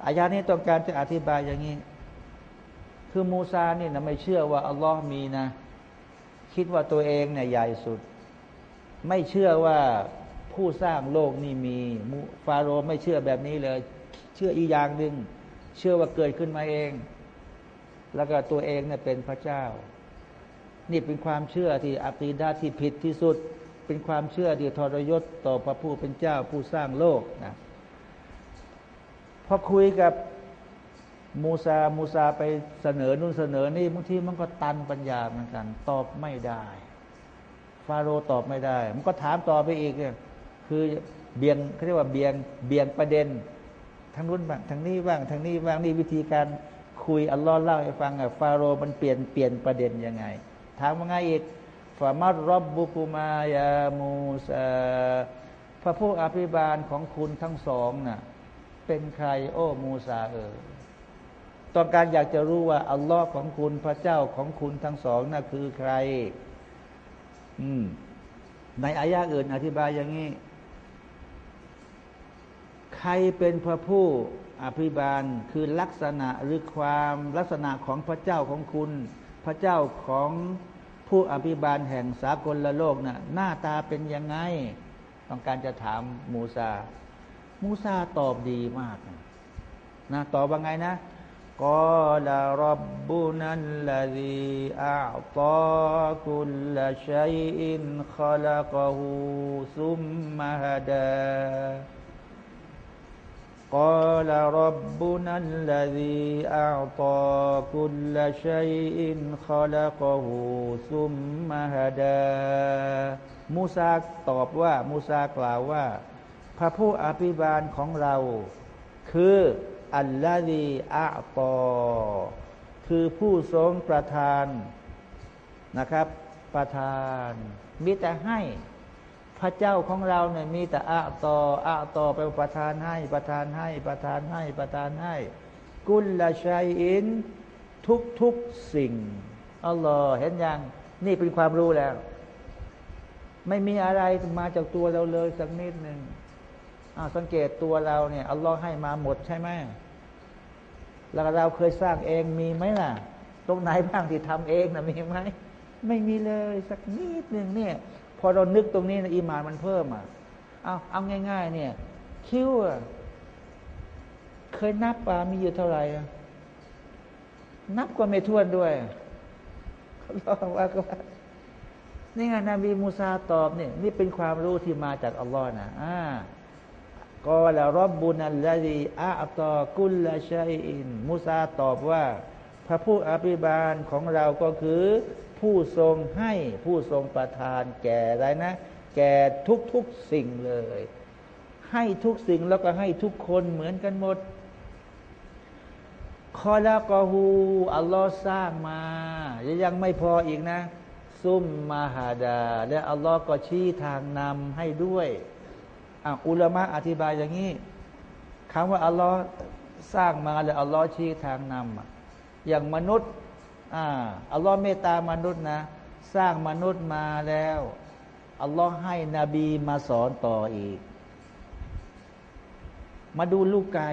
อายานี้ต้องการจะอธิบายอย่างนี้ คือมูซาเนี่ยนะไม่เชื่อว่าอัลลอฮ์มีนะ คิดว่าตัวเองเนี่ยใหญ่สุด ไม่เชื่อว่าผู้สร้างโลกนี่มีฟาโรห์ไม่เชื่อแบบนี้เลย เชื่ออีกอย่างหนึ่งเชื่อว่าเกิดขึ้นมาเอง แล้วก็ตัวเองเนี่ยเป็นพระเจ้า นี่เป็นความเชื่อที่อัคีดาที่ผิดที่สุด เป็นความเชื่อที่ทรยศต่อพระผู้เป็นเจ้าผู้สร้างโลกนะพอคุยกับมูซา มูซาไปเสนอนู่นเสนอนี่บางทีมันก็ตันปัญญาเหมือนกัน ตอบไม่ได้ ฟาโรตอบไม่ได้ มันก็ถามต่อไปอีกเนี่ยคือเบียงเขาเรียกว่าเบียงเบียงประเด็น ทั้งนู้นบ้างทั้งนี้บ้างทั้งนี้บ้างนี่วิธีการคุยอัลลอฮ์เล่าให้ฟังอะฟาโรมันเปลี่ยนเปลี่ยนประเด็นยังไงถามว่าไงอีกฟามัดรบบุกุมายามูซาพระผู้อภิบาลของคุณทั้งสองน่ะเป็นใครโอ้มูซาเออต้องการอยากจะรู้ว่าอัลลอฮ์ของคุณพระเจ้าของคุณทั้งสองน่ะคือใคร อืมในอายะอื่นอธิบายอย่างนี้ ใครเป็นพระผู้อภิบาลคือลักษณะหรือความลักษณะของพระเจ้าของคุณ พระเจ้าของผู้อภิบาลแห่งสากลละโลกนะ่ะหน้าตาเป็นยังไง ต้องการจะถามมูซา มูซาตอบดีมากนะตอบว่าไงนะกอลารับบุนัลลดีอัลตาคุลละชัยอินขลักหูซุมมหดา قال ربنا الذي أعطى كل شيء خلقه ثم هدى มูซาตอบว่า มูซากล่าวว่า พระผู้อภิบาลของเรา คืออัลลอฮีอาตอคือผู้ทรงประทานนะครับ ประทานมิแต่ให้ ระเจ้าของเราเนี่ยมีแต่อาตออาตอไปประทานให้ ประทานให้ ประทานให้ ประทานให้ กุลละชัยอิน ทุกทุกสิ่งอัลลอฮ์เห็นยังนี่เป็นความรู้แล้ว ไม่มีอะไรมาจากตัวเราเลยสักนิดหนึ่งอ่าสังเกตตัวเราเนี่ยอัลลอฮ์ให้มาหมดใช่ไหมแล้วเราเคยสร้างเองมีไหมล่ะ ตรงไหนบ้างที่ทำเองนะมีไหมไม่มีเลยสักนิดหนึ่งเนี่ย อเรานึกตรงนี้นะอีมานมันเพิ่มอะเอาเอาง่าย ๆ เนี่ย คิ้วเคยนับป่ามีอยู่เท่าไหร่นับก็ไม่ท้วนด้วยเขาบอกว่าก็นี่ไงนบีมูซาตอบเนี่ยนี่เป็นความรู้ที่มาจากอัลลอฮ์นะอ่ากอละรบบุนัลลดีอาตอกุลละชัยอินมุซาตอบว่า พระผู้อภิบาลของเราก็คือ ผู้ทรงให้ผู้ทรงประทาน แก่อะไรนะ แก่ทุกทุกสิ่งเลย ให้ทุกสิ่งแล้วก็ให้ทุกคนเหมือนกันหมดคอละกอฮูอัลลอฮ์สร้างมา ยังไม่พออีกนะ ซุ่มมาฮาดา และอัลลอฮ์ก็ชี้ทางนำให้ด้วยอุลามะอธิบายอย่างนี้คำว่าอัลลอฮ์สร้างมาแล้วอัลลอฮ์ชี้ทางนำอย่างมนุษย์ อ่าอัลลอฮ์เมตตามนุษย์นะ สร้างมนุษย์มาแล้วอัลลอฮ์ให้นบีมาสอนต่ออีก มาดูลูกไก่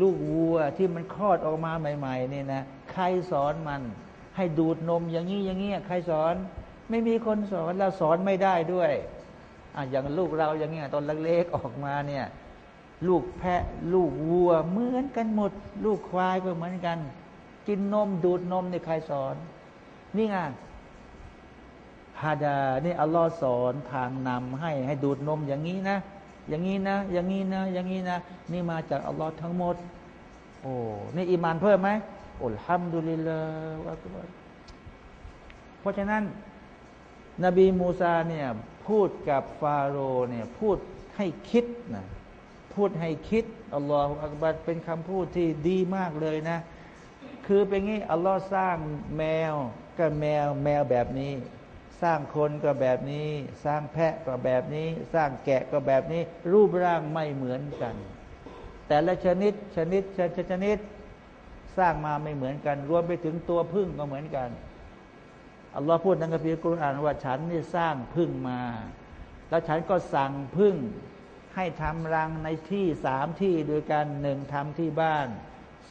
ลูกวัวที่มันคลอดออกมาใหม่ๆนี่นะใครสอนมัน ให้ดูดนมอย่างนี้อย่างนี้ใครสอน ไม่มีคนสอนเราสอนไม่ได้ด้วยอะอย่างลูกเราอย่างเงี้ยตอนเล็กๆออกมาเนี่ย ลูกแพะลูกวัวเหมือนกันหมด ลูกควายก็เหมือนกัน กินนมดูดนมในใครสอน นี่ไงฮาดานี่อัลลอฮ์สอนทางนำให้ให้ดูดนมอย่างนี้นะ อย่างนี้นะ อย่างนี้นะ อย่างนี้นะ นี่มาจากอัลลอฮ์ทั้งหมด โอ้นี่อีมานเพิ่มไหมอัลฮัมดุลิลลาห์เพราะฉะนั้น นบีมูซาเนี่ยพูดกับฟาโรห์เนี่ยพูดให้คิดนะพูดให้คิดอัลลอฮฺอักบัดเป็นคำพูดที่ดีมากเลยนะ คือเป็นงี้อัลลอฮ์สร้างแมวก็แมวแมวแบบนี้ สร้างคนก็แบบนี้ สร้างแพะก็แบบนี้ สร้างแกะก็แบบนี้ รูปร่างไม่เหมือนกัน แต่ละชนิดชนิดชนิดชนิดสร้างมาไม่เหมือนกัน รวมไปถึงตัวพึ่งก็เหมือนกันอัลลอฮ์พูดในคัมภีร์กุรอานว่าฉันนี่สร้างพึ่งมา แล้วฉันก็สั่งพึ่งให้ทำรังในที่สามที่ด้วยกันหนึ่งทำที่บ้าน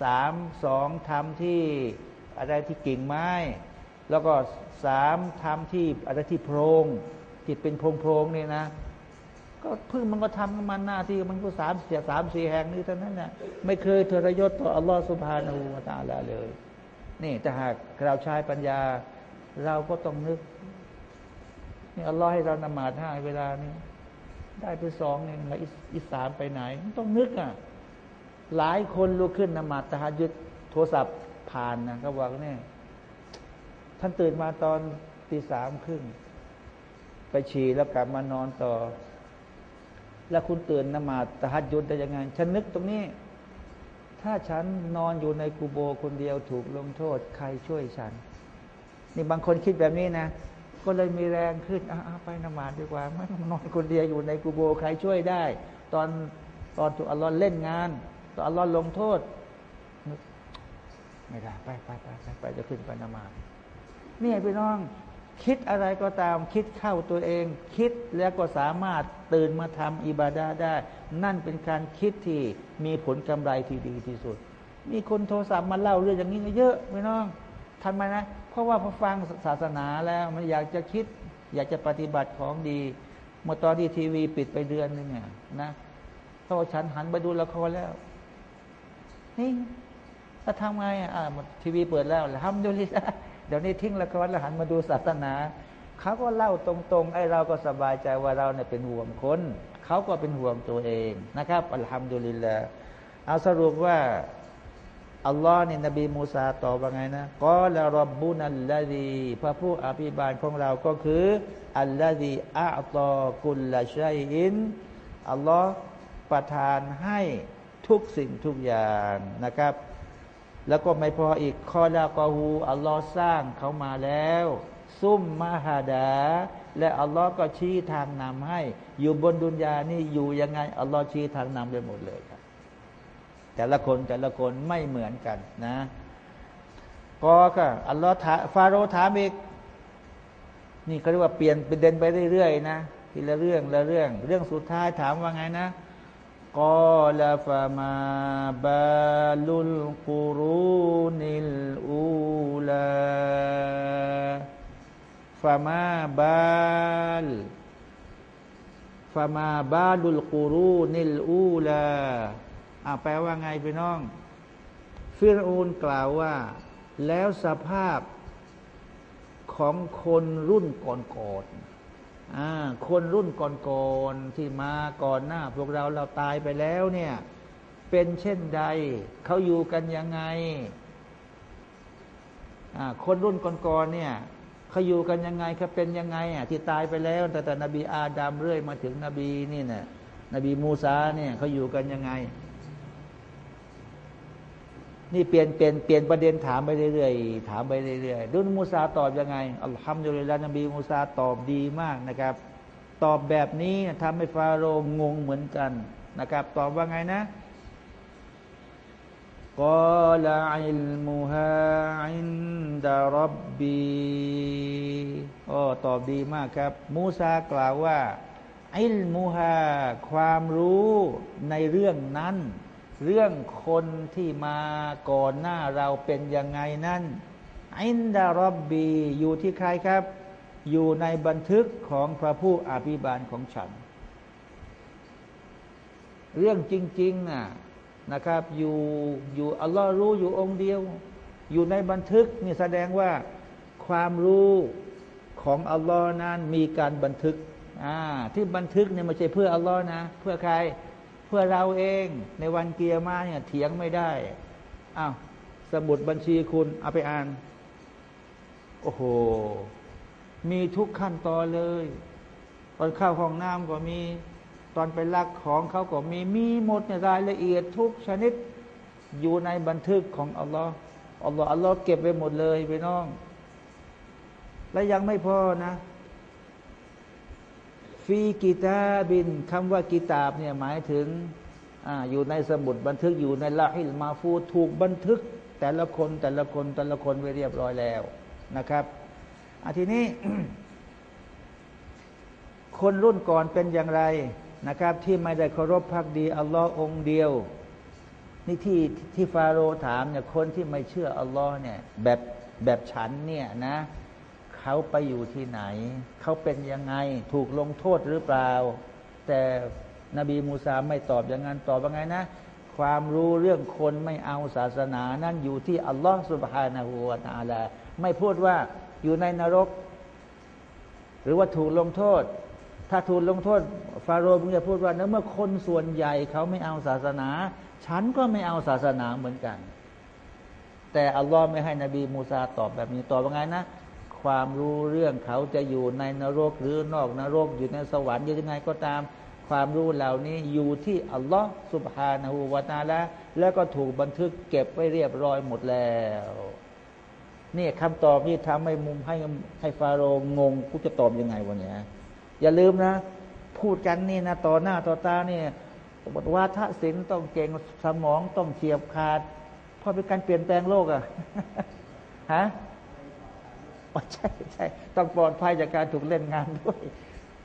สามสองทำที่อะไรที่กิ่งไม้ แล้วก็สามทำที่อะไรที่โพรงที่เป็นโพรงโพรงนี่นะ ก็พึ่งมันก็ทำมันหน้าที่มันก็สามเสียสามสี่แห่งนี้เท่านั้นนะไม่เคยทรยศต่ออัลลอฮฺสุบฮานาอูตาลาเลย นี่แต่หากเราใช้ปัญญา เราก็ต้องนึกนี่อัลลอฮ์ให้เรานมาดห้าเวลานี้ ได้ไปสองเนี่ยแล้วอีสามไปไหน ต้องนึกอะ หลายคนลุกขึ้นนมาตะฮัดยุดโทรศัพท์ผ่านนะก็บอกเนี่ยท่านตื่นมาตอนตีสามครึ่งไปฉี่แล้วกลับมานอนต่อ แล้วคุณตื่นนมาตะฮัดยุดได้ยังไง ฉันนึกตรงนี้ ถ้าฉันนอนอยู่ในกูโบคนเดียวถูกลงโทษ ใครช่วยฉัน นี่บางคนคิดแบบนี้นะ ก็เลยมีแรงขึ้นอาไปนมาดดีกว่า ไม่ต้องนอนคนเดียวอยู่ในกูโบใครช่วยได้ ตอนตอนถูกอัลลอฮ์เล่นงาน ตอนอัลลอฮ์ลงโทษ ไม่ได้ไปไปไปไปไปจะขึ้นไปนมาดนี่พี่น้อง คิดอะไรก็ตามคิดเข้าตัวเอง คิดแล้วก็สามารถตื่นมาทำอิบาดาได้ นั่นเป็นการคิดที่มีผลกำไรที่ดีที่สุด มีคนโทรศัพท์มาเล่าเรื่องอย่างนี้เยอะพี่น้องทำไมนะ เพราะว่าพอฟังศาสนาแล้วมันอยากจะคิด อยากจะปฏิบัติของดีเมื่อตอนที่ทีวีปิดไปเดือนนึงเนี่ยนะเพราฉันหันไปดูละครแล้ว นี่จะทำไงอะทีวีเปิดแล้วทำดูลิซะเดี๋ยวนี้ทิ้งละครแล้วหันมาดูศาสนาเขาก็เล่าตรงๆ ไอ้เราก็สบายใจว่าเราเนี่ยเป็นห่วงคนเขาก็เป็นห่วงตัวเองนะครับอัลฮัมดุลิลละเอาสรุปว่าอัลลอฮ์นี่นบีมูซาตอบว่าไงนะก็ละรบบุนัลลาดีพระผู้อภิบาลของเราก็คืออัลลาดีอัตอกุลละชัยอินอัลลอฮ์ประทานให้ ทุกสิ่งทุกอย่างนะครับ แล้วก็ไม่พออีกข้อละกอฮูอัลลอฮ์สร้างเขามาแล้ว ซุ่มมาฮาดา และอัลลอฮ์ก็ชี้ทางนำให้ อยู่บนดุนยานี่อยู่ยังไงอัลลอฮ์ชี้ทางนำไปหมดเลยครับ แต่ละคนแต่ละคนไม่เหมือนกันนะก็ก็อัลลอฮ์ถาฟาโรห์ถามอีกนี่เขาเรียกว่าเปลี่ยนป็นเดินไปเรื่อยๆนะทีละเรื่องละเรื่อง เรื่องสุดท้ายถามว่าไงนะ กอลาฟามาบาลุลกุรูนิลอูลาฟามาบาลฟามาบาลุลกุรูนิลอูลาอ่าแปลว่าไงพี่น้อง ฟิรูนกล่าวว่า แล้วสภาพของคนรุ่นก่อน คนรุ่นก่อนๆที่มาก่อนหน้า พวกเราเราตายไปแล้วเนี่ย เป็นเช่นใด เขาอยู่กันยังไงคนรุ่นก่อนๆเนี่ยเขาอยู่กันยังไงเขาเป็นยังไงอะที่ตายไปแล้วแต่แต่นบีอาดัมเรื่อยมาถึงนบีนี่นะนบีมูซาเนี่ยเขาอยู่กันยังไง นี่เปลี่ยนเปลี่ยนเปลี่ยนประเด็นถามไปเรื่อยๆถามไปเรื่อยๆดูนบีมูซาตอบยังไงالحمد للهนบีมูซาตอบดีมากนะครับ ตอบแบบนี้ทำให้ฟาโรห์งงเหมือนกันนะครับ ตอบว่าไงนะقال علمها عند ربيโอ้ตอบดีมากครับ มูซากล่าวว่าอิลมุฮาความรู้ในเรื่องนั้น เรื่องคนที่มาก่อนหน้าเราเป็นยังไงนั้นอินดารอบบีอยู่ที่ใครครับ อยู่ในบันทึกของพระผู้อภิบาลของฉัน เรื่องจริงๆนะนะครับ อยู่อยู่อัลลอฮ์รู้อยู่องค์เดียว อยู่ในบันทึกนี่แสดงว่าความรู้ขของอัลลอฮ์นั้นมีการบันทึกอ่าที่บันทึกเนี่ยไม่ใช่เพื่ออัลลอฮ์นะ เพื่อใคร เพื่อเราเองในวันเกียร์มาเนี่ยเถียงไม่ได้อ้าวสมุดบัญชีคุณเอาไปอ่าน โอ้โห มีทุกขั้นตอนเลย ตอนเข้าห้องน้ำก็มี ตอนไปลักของเขาก็มี มีหมดในรายละเอียดทุกชนิด อยู่ในบันทึกของอัลลอฮ์อัลลอฮ์อัลลอฮ์เก็บไว้หมดเลยไปน้อง และยังไม่พอนะ ฟีกิตาบินคำว่ากิตาบเนี่ยหมายถึงออยู่ในสมุดบันทึกอยู่ในละฮิลมาฟูถูกบันทึก แต่ละคนแต่ละคนแต่ละคนไว้เรียบร้อยแล้วนะครับอาทีนี้ คนรุ่นก่อนเป็นอย่างไรนะครับ ที่ไม่ได้เคารพพักดีอัลลอฮ์องเดียว นี่ที่ที่ฟาโรถามเนี่ยคนที่ไม่เชื่ออัลลอฮ์เนี่ยแบบแบบฉันเนี่ยนะ เขาไปอยู่ที่ไหน เขาเป็นยังไงถูกลงโทษหรือเปล่า แต่นบีมูซาไม่ตอบอย่างนั้นตอบว่าไงนะ ความรู้เรื่องคนไม่เอาศาสนานั้นอยู่ที่อัลลอฮ์สุบฮานาหูวาตาลาไม่พูดว่าอยู่ในนรก หรือว่าถูกลงโทษ ถ้าถูกลงโทษ ฟาโรห์มึงจะพูดว่าเมื่อคนส่วนใหญ่เขาไม่เอาศาสนา ฉันก็ไม่เอาศาสนาเหมือนกัน แต่อัลลอฮ์ไม่ให้นบีมูซาตอบแบบนี้ตอบว่าไงนะ ความรู้เรื่องเขาจะอยู่ในนรกหรือนอกนรกอยู่ในสวรรค์ยังไงก็ตาม ความรู้เหล่านี้อยู่ที่อัลลอฮ์สุบฮานาหูวาตาละแล้วก็ถูกบันทึกเก็บไว้เรียบร้อยหมดแล้วนี่คำตอบที่ทำให้มุมให้ให้ฟาโรงงกูจะตอบยังไงวันนี้อย่าลืมนะ พูดกันนี่นะต่อหน้าต่อตาเนี่ยบทว่าทศิลต้องเก่งสมองต้องเฉียบขาด เพราะเป็นการเปลี่ยนแปลงโลกอะฮะ ใช่ใช่ต้องปลอดภัยจากการถูกเล่นงานด้วย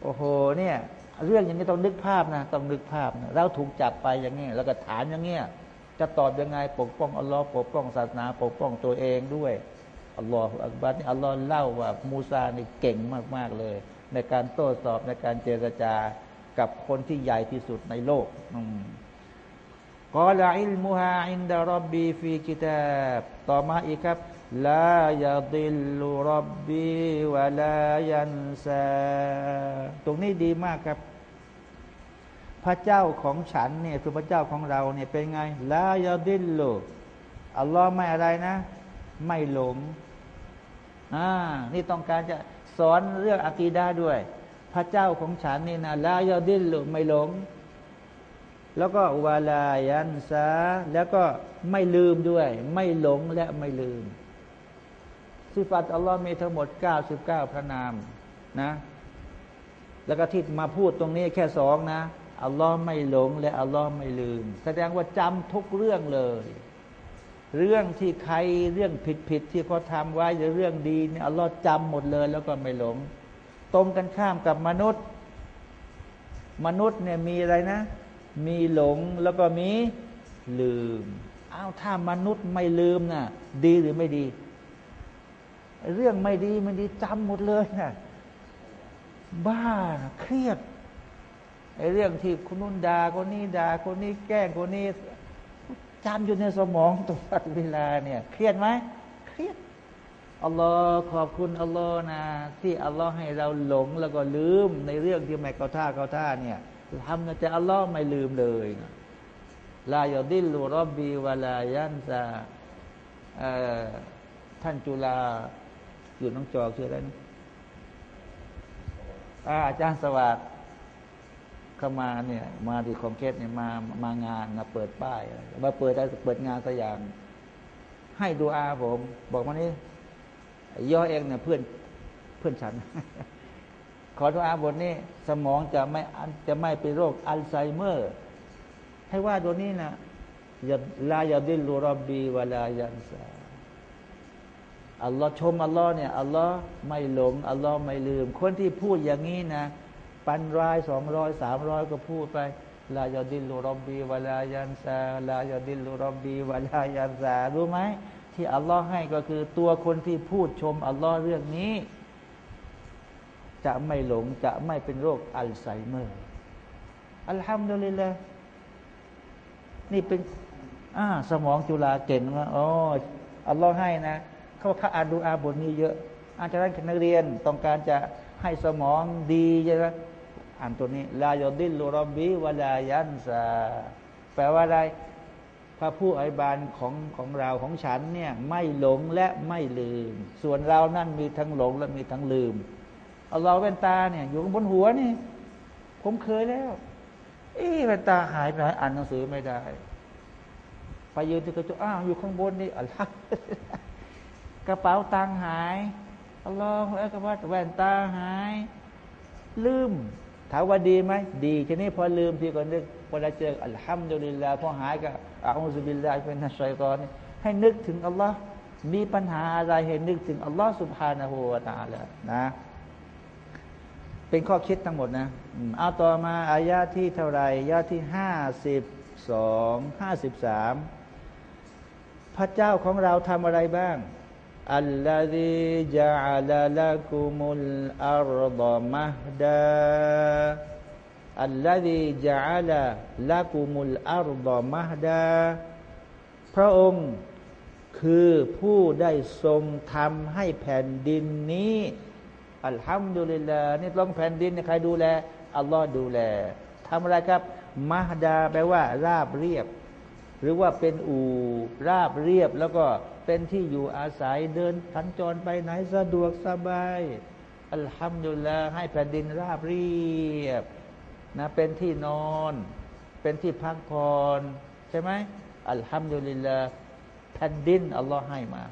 โอ้โห เนี่ย เรื่องอย่างนี้ต้องนึกภาพนะต้องนึกภาพนะเราถูกจับไปอย่างนี้แล้วก็ถามอย่างเงี้ยจะตอบยังไงปกป้องอัลลอฮ์ปกป้องศาสนา ปกป้องตัวเองด้วยالله أكبرนี่อัลลอฮ์เล่าว่ามูซานี่เก่งมาก ๆ เลย ในการโต้ตอบในการเจรจากับคนที่ใหญ่ที่สุดในโลกقال علمها عند ربي في كتابต่อมาอีกครับ لا يضل ربي ولا ينسىตรงนี้ดีมากครับ พระเจ้าของฉันเนี่ยคือพระเจ้าของเราเนี่ยเป็นไงลายาดิลลุอัลลอฮ์ไม่อะไรนะ ไม่หลงอ่านี่ต้องการจะสอนเรื่องอะกีดาด้วย พระเจ้าของฉันนี่นะลายาดิลลุไม่หลง แล้วก็วาลายันซาแล้วก็ไม่ลืมด้วย ไม่หลงและไม่ลืม สิฟัตอัลลอฮ์มีทั้งหมด 99 พระนามนะ แล้วก็ที่มาพูดตรงนี้แค่สองนะอัลลอฮ์ไม่หลงและอัลลอฮ์ไม่ลืม แสดงว่าจำทุกเรื่องเลย เรื่องที่ใครเรื่องผิดผิดที่เขาทำไว้หรือเรื่องดีเนี่ยอัลลอฮ์จำหมดเลย แล้วก็ไม่หลง ตรงกันข้ามกับมนุษย์ มนุษย์เนี่ยมีอะไรนะ มีหลงแล้วก็มีลืมอ้าวถ้ามนุษย์ไม่ลืมนะ่ะดีหรือไม่ดี เรื่องไม่ดีมันดีจำหมดเลยนะบ้าเครียดไอ้เรื่องที่คนนู้นด่าคนนี้ด่าคนนี้แกล้งคนนี้จำอยู่ในสมองตลอดเวลาเนี่ย เครียดไหมเครียดอัลลอฮ์ขอบคุณอัลลอฮ์นะที่อัลลอฮ์ให้เราหลงแล้วก็ลืมในเรื่องที่ไม่เข้าท่าเข้าท่าเนี่ยทำนะแต่อัลลอฮ์ไม่ลืมเลยลายดิลลูรบบีวะลายันซาท่านจุลา อยู่น้องจอชื่ออะไรนะอาจารย์สวัสดิ์เข้ามาเนี่ย มาที่คอมเคสเนี่ยมามางานมาเปิดป้ายมาเปิดได้เปิดงานสักอย่าง ให้ดูอาผม บอกมานี้ย่อเองเนี่ยเพื่อนเพื่อนฉัน ขอดูอาบทนี้ สมองจะไม่จะไม่เป็นโรคอัลไซเมอร์ ให้ว่าตัวนี้นะอย่าلا يضل ربي ولا ينسى อัลลอฮ์ชมอัลลอฮ์เนี่ยอัลลอฮ์ไม่หลงอัลลอฮ์ไม่ลืม คนที่พูดอย่างนี้นะ วันละสองร้อยสามร้อยก็พูดไปلا يضل ربي ولا ينسى لا يضل ربي ولا ينسىรู้ไหมที่อัลลอฮ์ให้ก็คือตัวคนที่พูดชมอัลลอฮ์เรื่องนี้ จะไม่หลงจะไม่เป็นโรคอัลไซเมอร์الحمد للهนี่เป็นอ่าสมองจุฬาเก่งว่าอ๋ออัลลอฮ์ให้นะ เขาบอกเขาอ่านดูอาบทนี้เยอะ อาจารย์นักเรียนต้องการจะให้สมองดีใช่ไหมอ่านตัวนี้لا يضل ربي ولا ينسىแปลว่าอะไรพระผู้อภิบาลของของเราของฉันเนี่ยไม่หลงและไม่ลืม ส่วนเรานั่นมีทั้งหลงและมีทั้งลืมเอาเราเป็นตาเนี่ยอยู่บนหัวนี่ ผมเคยแล้ว เอ๊ะเป็นตาหายไปอ่านหนังสือไม่ได้ ไปยืนที่กระจกอ้าวอยู่ข้างบนนี่อะไร กระเป๋าตังหายอัลลอฮฺอักบัรแว่นตาหาย ลืม ถามว่าดีไหมดีทีนี้พอลืมพี่ก็นึกพอได้เจออัลฮัมดุลิลลาพอหายก็อัลลอฮฺสุบิลลาเป็นนัชัยกรให้นึกถึงอัลลอฮ์มีปัญหาอะไรให้นึกถึงอัลลอฮ์สุบฮานาหูวาตาละนะเป็นข้อคิดทั้งหมดนะเอาต่อมาอายาที่เท่าไรยาที่ห้าสิบสองห้าสิบสามพระเจ้าของเราทำอะไรบ้าง อัลลอฮีจะอัลลักุมุลอารดมะดาอัลลอฮีจะอัลลักุมุลอารดมะดาพระองค์คือผู้ได้ทรงทำให้แผ่นดินนี้อัลฮัมดุลิลลาห์นี่ลองแผ่นดินใครดูแลอัลลอฮ์ดูแลทำอะไรครับมหดาแปลว่า ราบเรียบ หรือว่าเป็นอู่ราบเรียบแล้วก็ เป็นที่อยู่อาศัยเดินทันจรไปไหนสะดวกสบายอัลฮัมดุลิลลาห์ให้แผ่นดินราบเรียบนะเป็นที่นอน เป็นที่พักผ่อนใช่ไหมอัลฮัมดุลิลลาห์แผ่นดินอัลลอฮ์ให้มา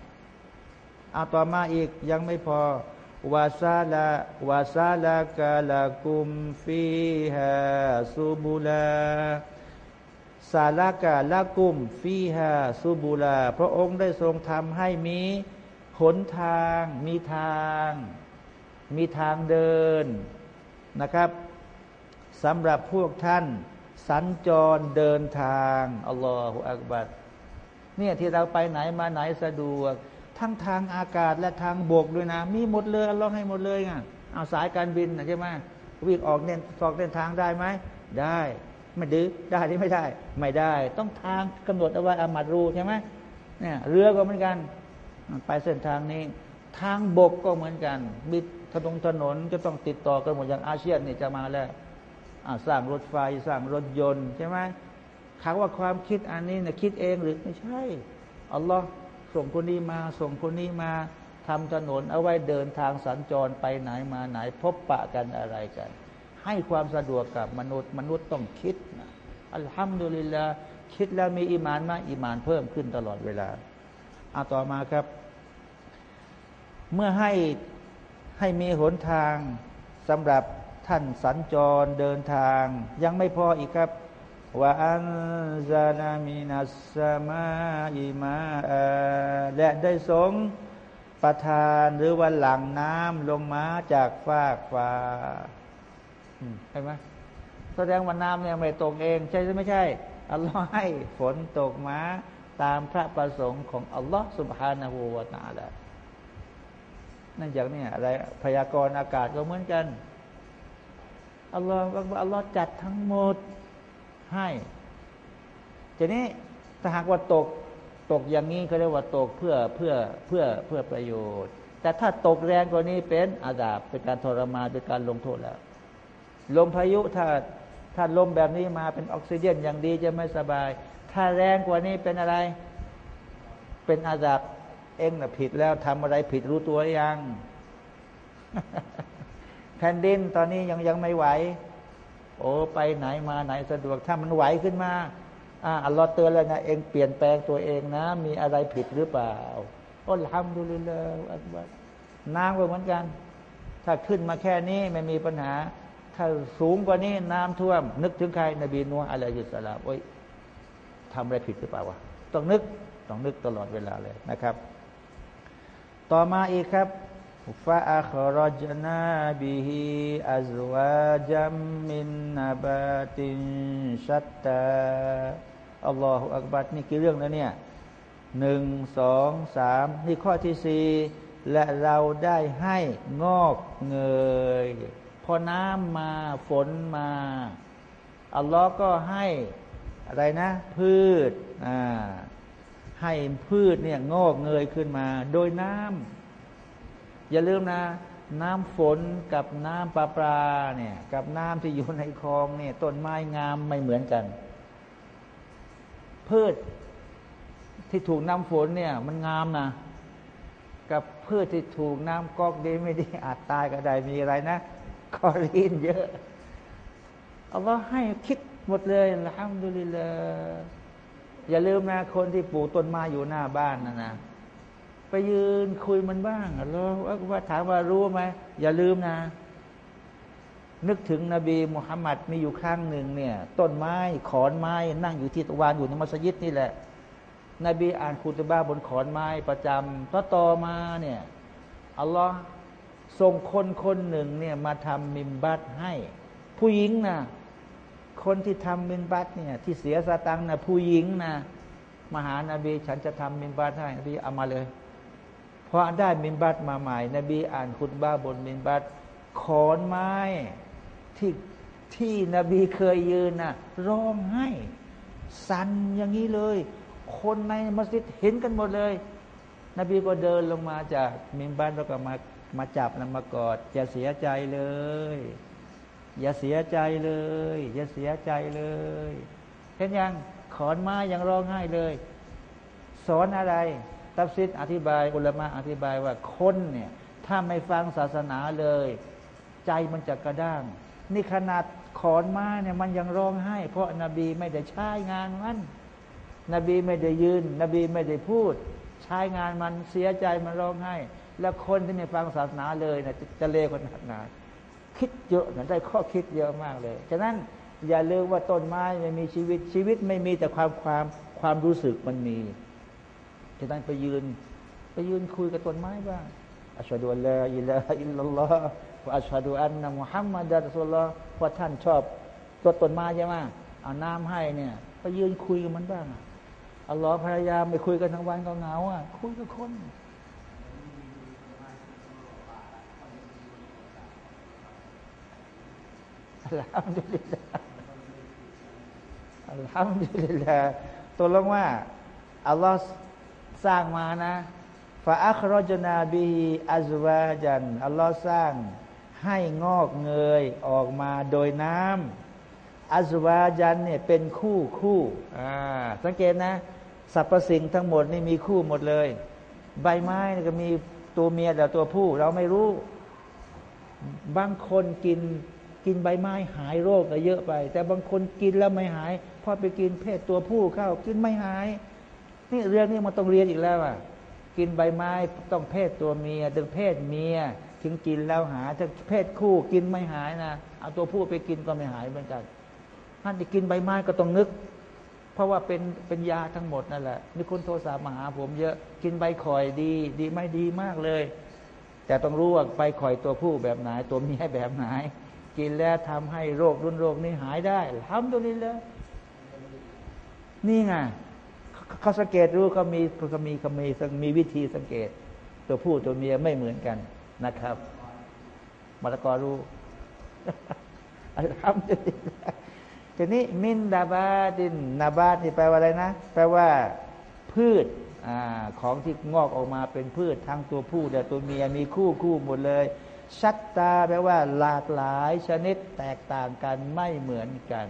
เอาต่อมาอีกยังไม่พอวาซาลาวาซาลากาลากุมฟีฮาซูบุลา ซาลากาลากุม ฟีฮาซูบุลา พระองค์ได้ทรงทำให้มีหนทาง มีทาง มีทางเดินนะครับสำหรับพวกท่าน สัญจรเดินทางอัลลอฮฺอักบัดเนี่ยที่เราไปไหนมาไหนสะดวก ทั้งทางอากาศและทางบกด้วยนะ มีหมดเลยอัลลอฮ์ให้หมดเลยไงเอาสายการบินใช่ไหมวิ่งออกเนี่ยสอกเส้นทางได้ไหมได้ ไม่ดื้อได้หรือไม่ได้ ไม่ได้ ต้องทางกำหนดเอาไว้อามัดรูใช่ไหมเนี่ยเรือก็เหมือนกัน ไปเส้นทางนี้ ทางบกก็เหมือนกัน มีถนนถนนจะต้องติดต่อกันหมดอย่างอาเซียนนี่จะมาแล้วสร้างรถไฟสร้างรถยนต์ใช่ไหมเขาว่าความคิดอันนี้เนี่ยคิดเองหรือไม่ใช่อัลลอฮ์ส่งคนนี้มา ส่งคนนี้มาทำถนนเอาไว้เดินทางสัญจรไปไหนมาไหนพบปะกันอะไรกัน ให้ความสะดวกกับมนุษย์ มนุษย์ต้องคิดนะอัลฮัมดุลิลลาคิดแล้วมีอิมานมาอิมานเพิ่มขึ้นตลอดเวลาเอาต่อมาครับ เมื่อให้ให้มีหนทางสำหรับท่านสัญจรเดินทาง ยังไม่พออีกครับว่าอันซานามินัสสมาอิมาและได้สงประทานหรือว่าหลังน้ำลงมาจากฟากฟ้า เห็นไหมแสดงว่าน้ำเนี่ยไม่ตกเอง ใช่หรือไม่ใช่อัลลอฮ์ให้ฝนตกมาตามพระประสงค์ของอัลลอฮ์สุบฮานาหูวาตาละนั่นจากนี่อะไรพยากรณ์อากาศก็เหมือนกันอัลลอฮ์อัลลอฮ์จัดทั้งหมดให้ทีนี้ถ้าหากว่าตกตกอย่างนี้เขาเรียกว่าตกเพื่อเพื่อเพื่อเพื่อประโยชน์ แต่ถ้าตกแรงกว่านี้เป็นอาดาบเป็นการทรมานเป็นการลงโทษแล้ว ลมพายุถ้าถ้าลมแบบนี้มาเป็นออกซิเจนอย่างดีจะไม่สบาย ถ้าแรงกว่านี้เป็นอะไร เป็นอาดาบเองนะผิดแล้วทำอะไรผิดรู้ตัวยัง แผ่นดินตอนนี้ยังยังไม่ไหว โอ้ไปไหนมาไหนสะดวก ถ้ามันไหวขึ้นมาอ่าอัลลอฮ์เตือนแล้วนะเองเปลี่ยนแปลงตัวเองนะ มีอะไรผิดหรือเปล่าอัลฮัมดุลิลลาห์อัลลอฮ์น้ำก็เหมือนกัน ถ้าขึ้นมาแค่นี้ไม่มีปัญหา ถ้าสูงกว่านี้น้ำท่วม นึกถึงใครนบีนัวอะลัยฮิสลามโอ้ยทำอะไรผิดหรือเปล่าวะต้องนึกต้องนึกตลอดเวลาเลยนะครับ ต่อมาอีกครับฟาอัครจนาบิฮิอัซวาจัมมินนาบาตินชัตตาอัลลอฮฺอักบัดนี่กี่เรื่องแล้วเนี่ยหนึ่งสองสามนี่ข้อที่สี่และเราได้ให้งอกเงย อน้ำมาฝนมา อัลลอฮ์ก็ให้อะไรนะ พืชอ่าให้พืชเนี่ยงอกเงยขึ้นมา โดยน้ำอย่าลืมนะ น้ำฝนกับน้ำปลาปลาเนี่ย กับน้ำที่อยู่ในคลองเนี่ยต้นไม้งามไม่เหมือนกัน พืชที่ถูกน้ำฝนเนี่ย มันงามนะกับพืชที่ถูกน้ำก๊อกดีไม่ดีอาจตายก็ได้มีอะไรนะ คอรีนเยอะเอาว่าให้คิดหมดเลยละฮัมดุลิลละอย่าลืมนะคนที่ปลูกต้นไม้อยู่หน้าบ้านนะนะไปยืนคุยมันบ้างแล้วว่าถามว่ารู้ไหมอย่าลืมนะ นึกถึงนบีมุฮัมมัดมีอยู่ข้างหนึ่งเนี่ย ต้นไม้ขอนไม้ นั่งอยู่ที่ตะวันอยู่ในมัสยิดนี่แหละ นบีอ่านคุตบ้าบนขอนไม้ประจำต่อต่อมาเนี่ยอัลลอฮ์ ส่งคนคนหนึ่งเนี่ยมาทำมิมบัตให้ ผู้หญิงนะคนที่ทำมิมบัตเนี่ยที่เสียสตังนะผู้หญิงนะมหานาบีฉันจะทำมิมบัตให้นบีเอามาเลยพอได้มิมบัตมาใหม่ นบีอ่านคุตบ้าบนมิมบัตขอนไม้ที่ที่นบีเคยยืนนะร้องให้ สั่นอย่างนี้เลย คนในมัสยิดเห็นกันหมดเลย นบีก็เดินลงมาจากมิมบัตแล้วก็มา มาจับนำมากอดอย่าเสียใจเลย อย่าเสียใจเลย อย่าเสียใจเลยเห็นยังขอนไม้ยังร้องไห้เลย สอนอะไร ตัฟซิดอธิบายอุลมะอธิบายว่าคนเนี่ยถ้าไม่ฟังศาสนาเลย ใจมันจะกระด้าง นี่ขนาดขอนไม้เนี่ยมันยังร้องไห้ เพราะนาบีไม่ได้ใช้งานมัน นบีไม่ได้ยืน นบีไม่ได้พูด ใช้งานมันเสียใจมันร้องไห้ แล้วคนที่ไม่ฟังศาสนาเลยนะจะเลวขนาดไหนคิดเยอะนะได้ข้อคิดเยอะมากเลย ฉะนั้นอย่าลืมว่าต้นไม้ไม่มีชีวิตชีวิตไม่มีแต่ความความความรู้สึกมันมีฉะนั้นไปยืน ไปยืนคุยกับต้นไม้บ้างอัชฮะดูอัลลอฮฺอิลลาอิลลัลลอฮฺอัชฮะดูอันนะมุฮัมมัดอัลลอฮฺเพราะท่านชอบต้นต้นไม้ใช่ไหมเอาน้ำให้เนี่ย ไปยืนคุยกับมันบ้างอัลลอฮฺพยายามไปคุยกันทั้งวันก็เหงาอะคุยกับคน อัลฮัมดุลิลลาอัลฮัมดุลิลลาห์ตัวลงว่า อัลลอฮ์สร้างมานะฟาอัครจนาบีอัจวาจัน อัลลอฮ์สร้างให้งอกเงยออกมาโดยน้ำอัจวาจันเนี่ยเป็นคู่คู่อ่าสังเกตนะสรรพสิ่งทั้งหมดนี่มีคู่หมดเลย ใบไม้ก็มีตัวเมียแต่ตัวผู้ เราไม่รู้ บางคนกิน กินใบไม้หายโรคก็เยอะไป แต่บางคนกินแล้วไม่หาย พอไปกินเพศตัวผู้เข้า กินไม่หาย นี่เรื่องนี้มันต้องเรียนอีกแล้วอะ กินใบไม้ต้องเพศตัวเมียถึงเพศเมีย ถึงกินแล้วหาถ้าเพศคู่กินไม่หายนะเอาตัวผู้ไปกินก็ไม่หายเหมือนกันท่านที่กินใบไม้ก็ต้องนึก เพราะว่าเป็นเป็นยาทั้งหมดนั่นแหละมีคนโทรศัพท์มาหาผมเยอะกินใบข่อยดี ดีไม่ดีมากเลย แต่ต้องรู้ว่าใบข่อยตัวผู้แบบไหนตัวเมียแบบไหน กินแล้วทำให้โรครุนโรคนี้หายได้ทำตัวนี้เลยนี่ไงเขาสังเกตรู้เขามีเขามีเขามีมีวิธีสังเกต ตัวผู้ตัวเมียไม่เหมือนกันนะครับมรกรู้อัลฮัมดุลิลลาทีนี้มินดาบาดินนาบาดิแปลว่าอะไรนะ แปลว่า พืชอของที่งอกออกมาเป็นพืชทั้งตัวผู้และตัวเมียมีคู่คู่หมดเลย ชัตตาแปลว่า หลากหลายชนิดแตกต่างกันไม่เหมือนกัน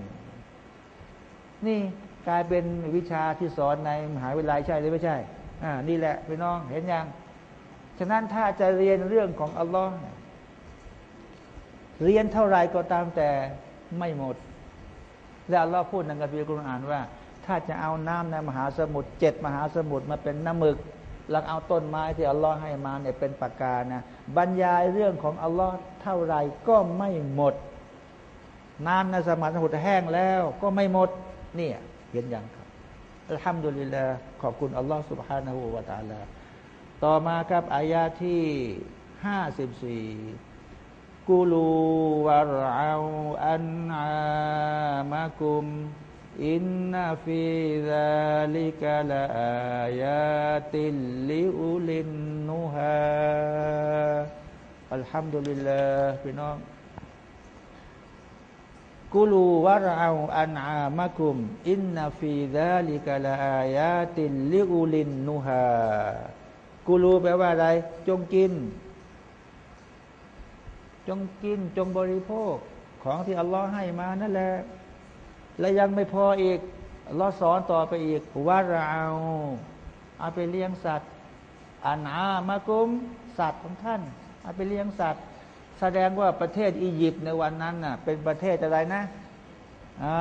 นี่กลายเป็นวิชาที่สอนในมหาวิทยาลัยใช่หรือไม่ใช่ อ่า นี่แหละพี่น้องเห็นยัง ฉะนั้นถ้าจะเรียนเรื่องของอัลลอฮ์เรียนเท่าไรก็ตามแต่ไม่หมด แล้วอัลลอฮ์พูดในกัมภีร์กุรอานว่า ถ้าจะเอาน้ำในมหาสมุทรเจ็ดมหาสมุทรมาเป็นน้ำหมึก แล้วเอาต้นไม้ที่อัลลอฮ์ให้มาเนี่ยเป็นปากกานะ บรรยายเรื่องของอัลลอฮ์เท่าไรก็ไม่หมด น้ำในสมรสมุทรแห้งแล้ว ก็ไม่หมด เนี่ยเห็นยังครับอัลฮัมดุลิลลาขอบคุณอัลลอฮ์ سبحانه และ تعالى ต่อมาครับอายาที่ห้าสิบสี่กุลูวะรอาอันอามะกุม อินนาฟิซาลิกะลาอายาติลลิอุลินนูฮาอัลฮัมดุลิลลาพี่น้อง كلوا وارعوا أنعامكم إن في ذلك لآيات لأولي النهىกุลูแปลว่าอะไร จงกิน จงกินจงบริโภคของที่อัลลอฮ์ให้มานั่นแหละ และยังไม่พออีกอัลอสอนต่อไปอีกว่าเราเอาไปเลี้ยงสัตว์อานามากุมสัตว์ของท่าน เอาไปเลี้ยงสัตว์ แสดงว่าประเทศอียิปต์ในวันนั้นน่ะ เป็นประเทศอะไรนะอ่า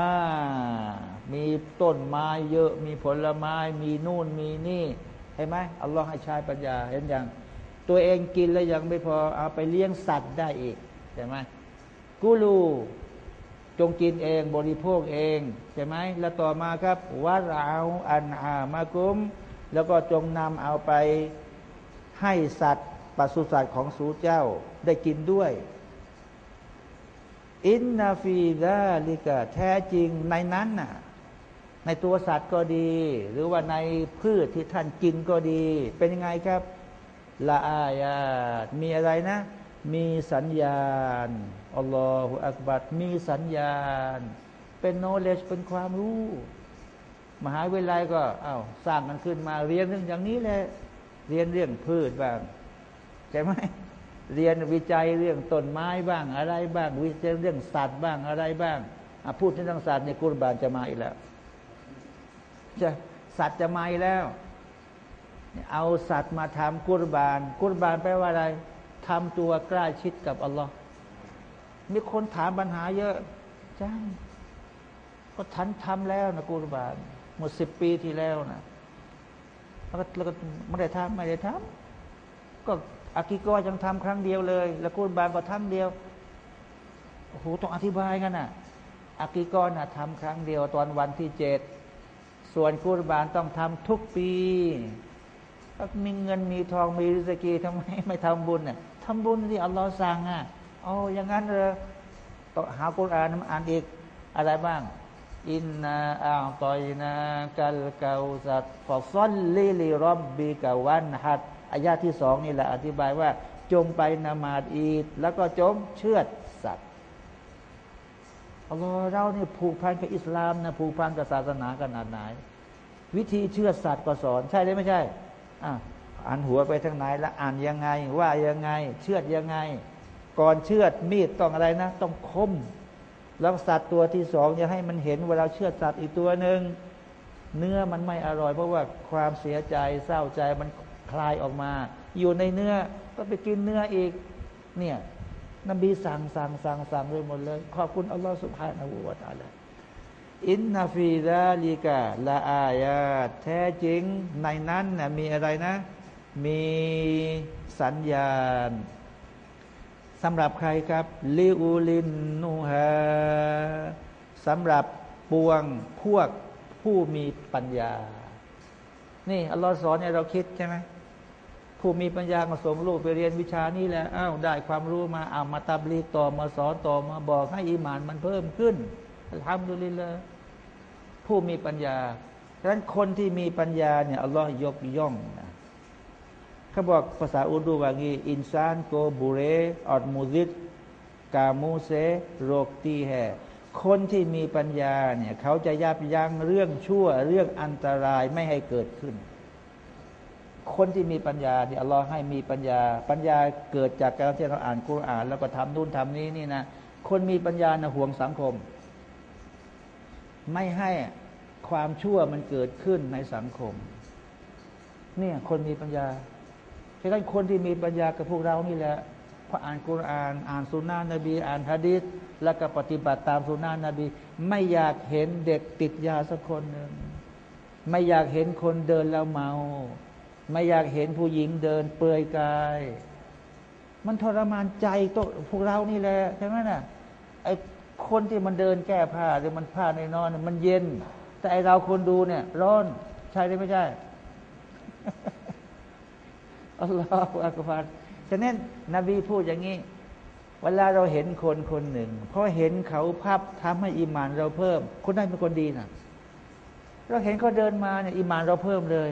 มีต้นไม้เยอะมีผลไม้มีนู่นมีนี่เห็นไหมอัลลอฮ์ให้ใช้ปัญญาเห็นอยังตัวเองกินแล้วยังไม่พอเอาไปเลี้ยงสัตว์ได้อีกใช่ไหมกูรู จงกินเองบริโภคเองใช่ไหมแล้วต่อมาครับวาราอันอามากุม แล้วก็จงนำเอาไปให้สัตว์ปศุสัตว์ของสูเจ้าได้กินด้วย อินนาฟีดาลิกะแท้จริงในนั้นน่ะในตัวสัตว์ก็ดี หรือว่าในพืชที่ท่านกินก็ดี เป็นยังไงครับละอายามีอะไรนะ มีสัญญาณอัลลอฮฺอักบัดมีสัญญาณ เป็นโนเลจเป็นความรู้ มหาวิทยาลัยก็อา้าวสร้างมันขึ้นมาเรียนเรื่องอย่างนี้แหละเรียนเรื่องพืชบ้างใช่ไหมเรียนวิจัยเรื่องต้นไม้บ้างอะไรบ้าง วิจัยเรื่องสัตว์บ้างอะไรบ้างพูดถึงเรื่องสัตว์เนี่ยกุรบานจะมาอีกแล้วจะสัตว์จะมาอีกแล้ว เอาสัตว์มาทำกุรบาน กุรบานแปลว่าอะไร ทำตัวใกล้ชิดกับอัลลอฮ์มีคนถามปัญหาเยอะจ้างก็ทันทำแล้วนะกุรบานหมดสิบปีที่แล้วนะแล้วก็ไม่ได้ทำไม่ได้ทำก็อากิกอยังทำครั้งเดียวเลย แล้วกุรบานก็ทำเดียวโอ้โหต้องอธิบายกันนะอากิกอนะทำครั้งเดียวตอนวันที่เจ็ดส่วนกุรบานต้องทำทุกปีก็มีเงินมีทองมีริสกีทำไมไม่ทำบุญเนี่ย ทำบุญที่อัลลอฮ์สั่งอะอ๋ออย่างนั้นเลยต้อหากุรอานอ่านอีกอะไรบ้าง إنا أعطيناك الكوثر فصل لربك وانحر อายาที่สองนี่แหละอธิบายว่า จงไปนมาซอีดแล้วก็จงเชือดสัตว์อัลลอฮ์เราเนี่ยผูกพันกับอิสลามนะผูกพันกับศาสนาขนาดไหน วิธีเชือดสัตว์ก็สอน ใช่หรือไม่ใช่อ่า หันหัวไปทางไหนแล้วอ่านยังไง ว่ายังไง เชือดยังไง ก่อนเชือดมีดต้องอะไรนะ ต้องคม แล้วสัตว์ตัวที่สองจะให้มันเห็นเวลาเชือดสัตว์อีกตัวหนึ่งเนื้อมันไม่อร่อย เพราะว่าความเสียใจเศร้าใจมันคลายออกมา อยู่ในเนื้อก็ไปกินเนื้ออีก เนี่ยนบีสั่งสั่งสั่งสั่งเลยหมดเลย ขอบคุณอัลลอฮฺสุบฮานาอูวาตาลาอินนาฟีดาลิกะละอายาแท้จริงในนั้นนะมีอะไรนะ มีสัญญาณสำหรับใครครับลิอูลินนูฮาสำหรับปวงพวกผู้มีปัญญา นี่อัลลอฮ์สอนให้เราคิดใช่ไหมผู้มีปัญญามาส่งลูกไปเรียนวิชานี้แล้วอ้าวได้ความรู้มาเอามาตับลีต่อมาสอนต่อมาบอกให้อิมานมันเพิ่มขึ้นทำดูลิละผู้มีปัญญาดังนั้นคนที่มีปัญญาเนี่ยอัลลอฮ์ยกย่องนะ เขาบอกภาษาอุดูว่างี้อินซานโกบูเรออดมูซิดกามูเซโรกตีแฮคนที่มีปัญญาเนี่ยเขาจะยับยั้งเรื่องชั่วเรื่องอันตรายไม่ให้เกิดขึ้น คนที่มีปัญญาที่อัลลอฮ์ให้มีปัญญา ปัญญาเกิดจากการที่เราอ่านกุรอาน แล้วก็ทำนู่นทำนี้นี่นะคนมีปัญญานะห่วงสังคม ไม่ให้ความชั่วมันเกิดขึ้นในสังคม เนี่ยคนมีปัญญา ฉะนั้นคนที่มีปัญญากับพวกเรานี่แหละพออ่านกุรอาน อ่านสุนนะนบี อ่านฮะดีษแล้วก็ปฏิบัติตามสุนนะนบี ไม่อยากเห็นเด็กติดยาสักคนหนึ่งไม่อยากเห็นคนเดินแล้วเมา ไม่อยากเห็นผู้หญิงเดินเปลือยกาย มันทรมานใจตัวพวกเรานี่แหละใช่ไหมน่ะไอคนที่มันเดินแก้ผ้าหรือมันผ้าในนอนมันเย็น แต่ไอเราคนดูเนี่ย ร้อนใช่หรือไม่ใช่ อัลลอฮฺอักบารฉะนั้นนบีพูดอย่างนี้ เวลาเราเห็นคนคนหนึ่งเพราะเห็นเขาพับทำให้อิมานเราเพิ่ม คนนั้นเป็นคนดีนะเราเห็นเขาเดินมาเนี่ยอิมานเราเพิ่มเลย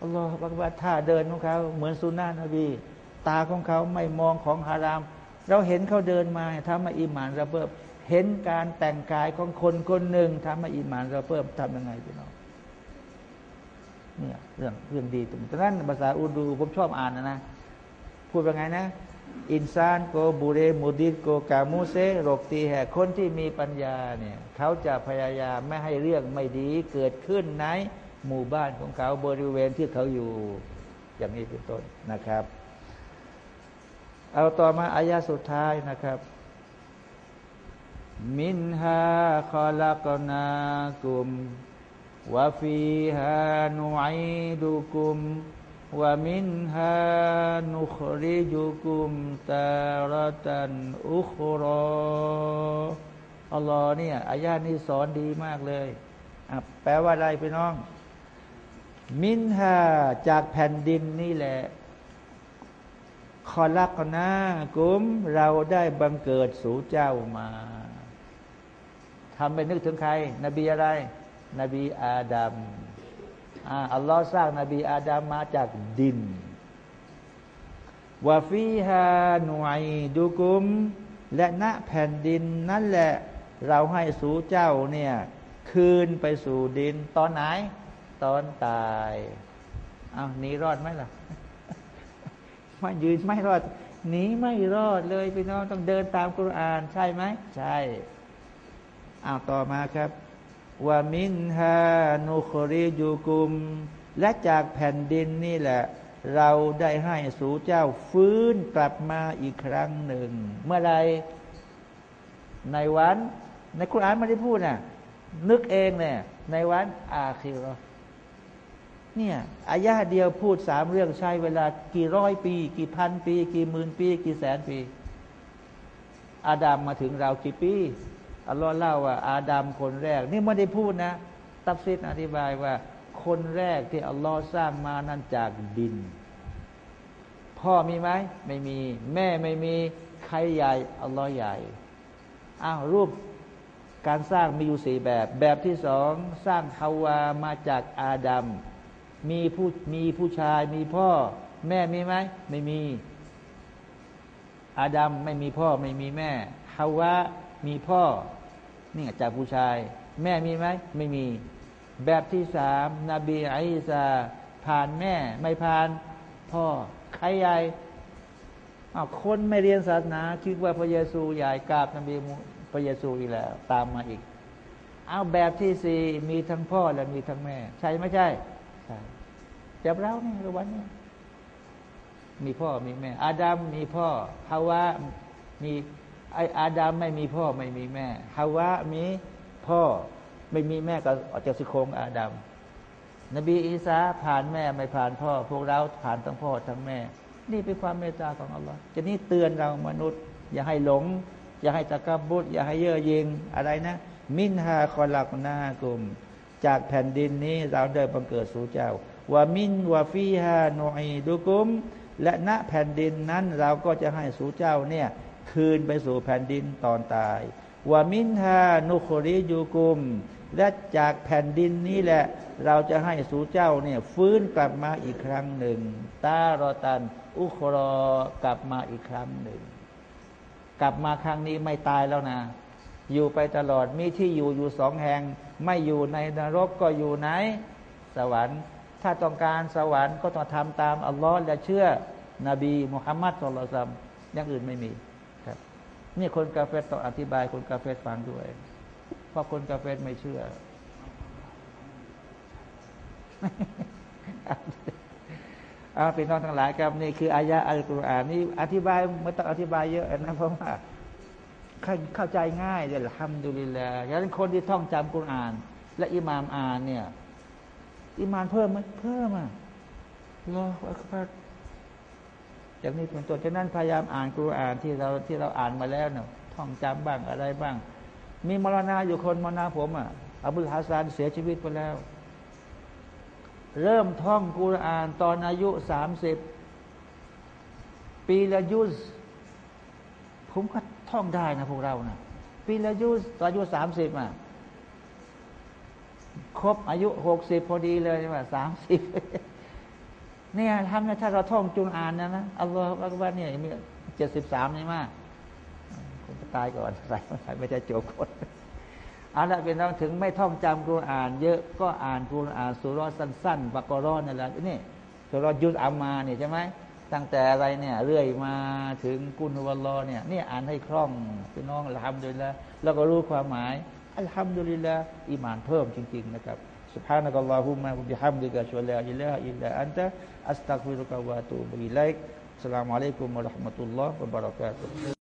อัลลอฮฺอักบารถ้าเดินของเขาเหมือนสุนนะนบี ตาของเขาไม่มองของฮาราม เราเห็นเขาเดินมาทำให้อิมานเราเพิ่ม เห็นการแต่งกายของคนคนหนึ่งทำให้อิมานเราเพิ่มทำยังไงพี่น้อง เนี่ยเรื่องเรื่องดีตรงนั้นภาษาอูดูผมชอบอ่านนะนะ พูดว่าไงนะ อินซานโกบุเรมุดิโกกามูเซโรกตีแห่คนที่มีปัญญาเนี่ยเขาจะพยายามไม่ให้เรื่องไม่ดีเกิดขึ้นในหมู่บ้านของเขาบริเวณที่เขาอยู่ อย่างนี้เป็นต้นนะครับ เอาต่อมาอายาสุดท้ายนะครับมินฮาคอลักนากุม วะฟีฮานุไอดุกุมวะมินฮานุคริจุกุมตารตันอุครออัลลอฮ์เนี่ยอายานี้สอนดีมากเลยแปลว่าอะไรพี่น้อง มินฮาจากแผ่นดินนี่แหละคอลักนากุม เราได้บังเกิดสู่เจ้ามาทำไปนึกถึงใคร นบีอะไร นบีอาดัมอัลลอฮ์สร้างนบีอาดัมมาจากดินวาฟีฮาหน่วยดูกุม และณแผ่นดินนั่นแหละเราให้สู่เจ้าเนี่ยคืนไปสู่ดินตอนไหน ตอนตายเอาหนีรอดไหมล่ะไม่ยืนไม่รอดหนีไม่รอดเลยพี่น้องต้องเดินตามกุรอาน ใช่ไหมใช่เอาต่อมาครับ ว่ามินฮานุคริยูกุม และจากแผ่นดินนี่แหละ เราได้ให้สู่เจ้าฟื้นกลับมาอีกครั้งหนึ่ง เมื่อไรในวัน ในคุรานไม่ได้พูดนะนึกเองเนี่ย ในวันอาคิรอเนี่ยอายาเดียวพูดสามเรื่องใช้เวลากี่ร้อยปี กี่พันปี กี่หมื่นปี กี่แสนปี อาดามมาถึงเรากี่ปี อัลลอฮ์เล่าว่า อาดัมคนแรก นี่ไม่ได้พูดนะ ตัฟซิดอธิบายว่า คนแรกที่อัลลอฮ์สร้างมานั้นจากดิน พ่อมีไหมไม่มี แม่ไม่มีใครใหญ่อัลลอฮ์ใหญ่อ้าวรูปการสร้างมีอยู่สี่แบบ แบบที่สองสร้างฮาวามาจากอาดัมมีผู้มีผู้ชายมีพ่อ แม่มีไหมไม่มี อาดัมไม่มีพ่อไม่มีแม่ฮาวามีพ่อ นี่จากผู้ชาย แม่มีไหมไม่มี แบบที่สามนบีอิสาผ่านแม่ไม่ผ่านพ่อใครใหญ่คนไม่เรียนศาสนาคิดว่าพระเยซูใหญ่กราบนบีพระเยซูอีกแล้ว ตามมาอีก เอาแบบที่สี่มีทั้งพ่อและมีทั้งแม่ ใช่ไม่ใช่ใช่จับเราเนี่ยวันนี้มีพ่อมีแม่ อาดัมมีพ่อฮาวามี ไออาดามไม่มีพ่อไม่มีแม่ฮาวะมีพ่อไม่มีแม่ก็ออกจากสิโครงอาดามนบีอีสาผ่านแม่ไม่ผ่านพ่อ พวกเราผ่านทั้งพ่อทั้งแม่ นี่เป็นความเมตตาของอัลลอฮ์จะนี่เตือนเรามนุษย์ อย่าให้หลง อย่าให้ตะกบุตอย่าให้เย่อยิงอะไรนะ มินฮาคอลักนากุม จากแผ่นดินนี้เราได้บังเกิดสู่เจ้าว่ามินวาฟีฮาโนอีดุกุม และณแผ่นดินนั้นเราก็จะให้สู่เจ้าเนี่ย คืนไปสู่แผ่นดินตอนตายว่ามินฮานุคริยูกุม และจากแผ่นดินนี้แหละ เราจะให้สู่เจ้าเนี่ยฟื้นกลับมาอีกครั้งหนึ่ง ตารอตัน อุครอกลับมาอีกครั้งหนึ่ง กลับมาครั้งนี้ไม่ตายแล้วนะ อยู่ไปตลอดมีที่อยู่อยู่สองแห่ง ไม่อยู่ในนรกก็อยู่ไหน สวรรค์ ถ้าต้องการสวรรค์ก็ต้องทำตามอัลลอฮ์และเชื่อ นบีมุฮัมมัด صلى الله عليه وسلم อย่างอื่นไม่มี นี่คนกาเฟรต้องอธิบายคนกาเฟรฟังด้วย เพราะคนกาเฟรไม่เชื่อ อ่าพี่น้องทั้งหลายครับนี่คืออายะอัลกุรอานนี่อธิบายไม่ต้องอธิบายเยอะนะเพราะว่าเข้าใจง่ายเลยالحمد لله อย่างนั้นคนที่ท่องจำกุรอาน และอิหมามอ่านเนี่ย อิมานเพิ่มไหมเพิ่มอะรออักบัร อย่างนี้เป็นต้นฉะนั้นพยายามอ่านกุรอานที่เราที่เราอ่านมาแล้วเนี่ยท่องจำบ้างอะไรบ้าง มีมรณาอยู่คนมรณาผมอะอับดุลฮาซานเสียชีวิตไปแล้ว เริ่มท่องกุรอานตอนอายุสามสิบปีละยุสผมก็ท่องได้นะพวกเรานะปีละยุสตอนอายุสามสิบอะครบอายุหกสิบพอดีเลยว่าสามสิบ เนี่ยทำเนี่ยถ้าเราท่องจุนอ่านนะนะอัลลอฮฺอักบารเนี่ยมีเจ็ดสิบสามนี่มากคนจะตายก่อนใส่ใส่ไม่ใช่โจคนเอาละเป็นต้องถึงไม่ท่องจำกุรอาน เยอะก็อ่านกุรอานสุรสั้นๆบักรอนนี่แหละนี่สุรยุดอามาเนี่ยใช่ไหม ตั้งแต่อะไรเนี่ย เรื่อยมาถึงกุนวัลลอเนี่ยเนี่ยอ่านให้คล่องพี่น้องอัลฮัมดุลิลละแล้วก็รู้ความหมายอัลฮัมดุลิลละอีมานเพิ่มจริง ๆ นะครับ سبحانك اللهم وبحمدك أشهد أن لا إله إلا أنت Astagfirullahaladzim. wa atubu ilaik. Assalamualaikum warahmatullahi wabarakatuh.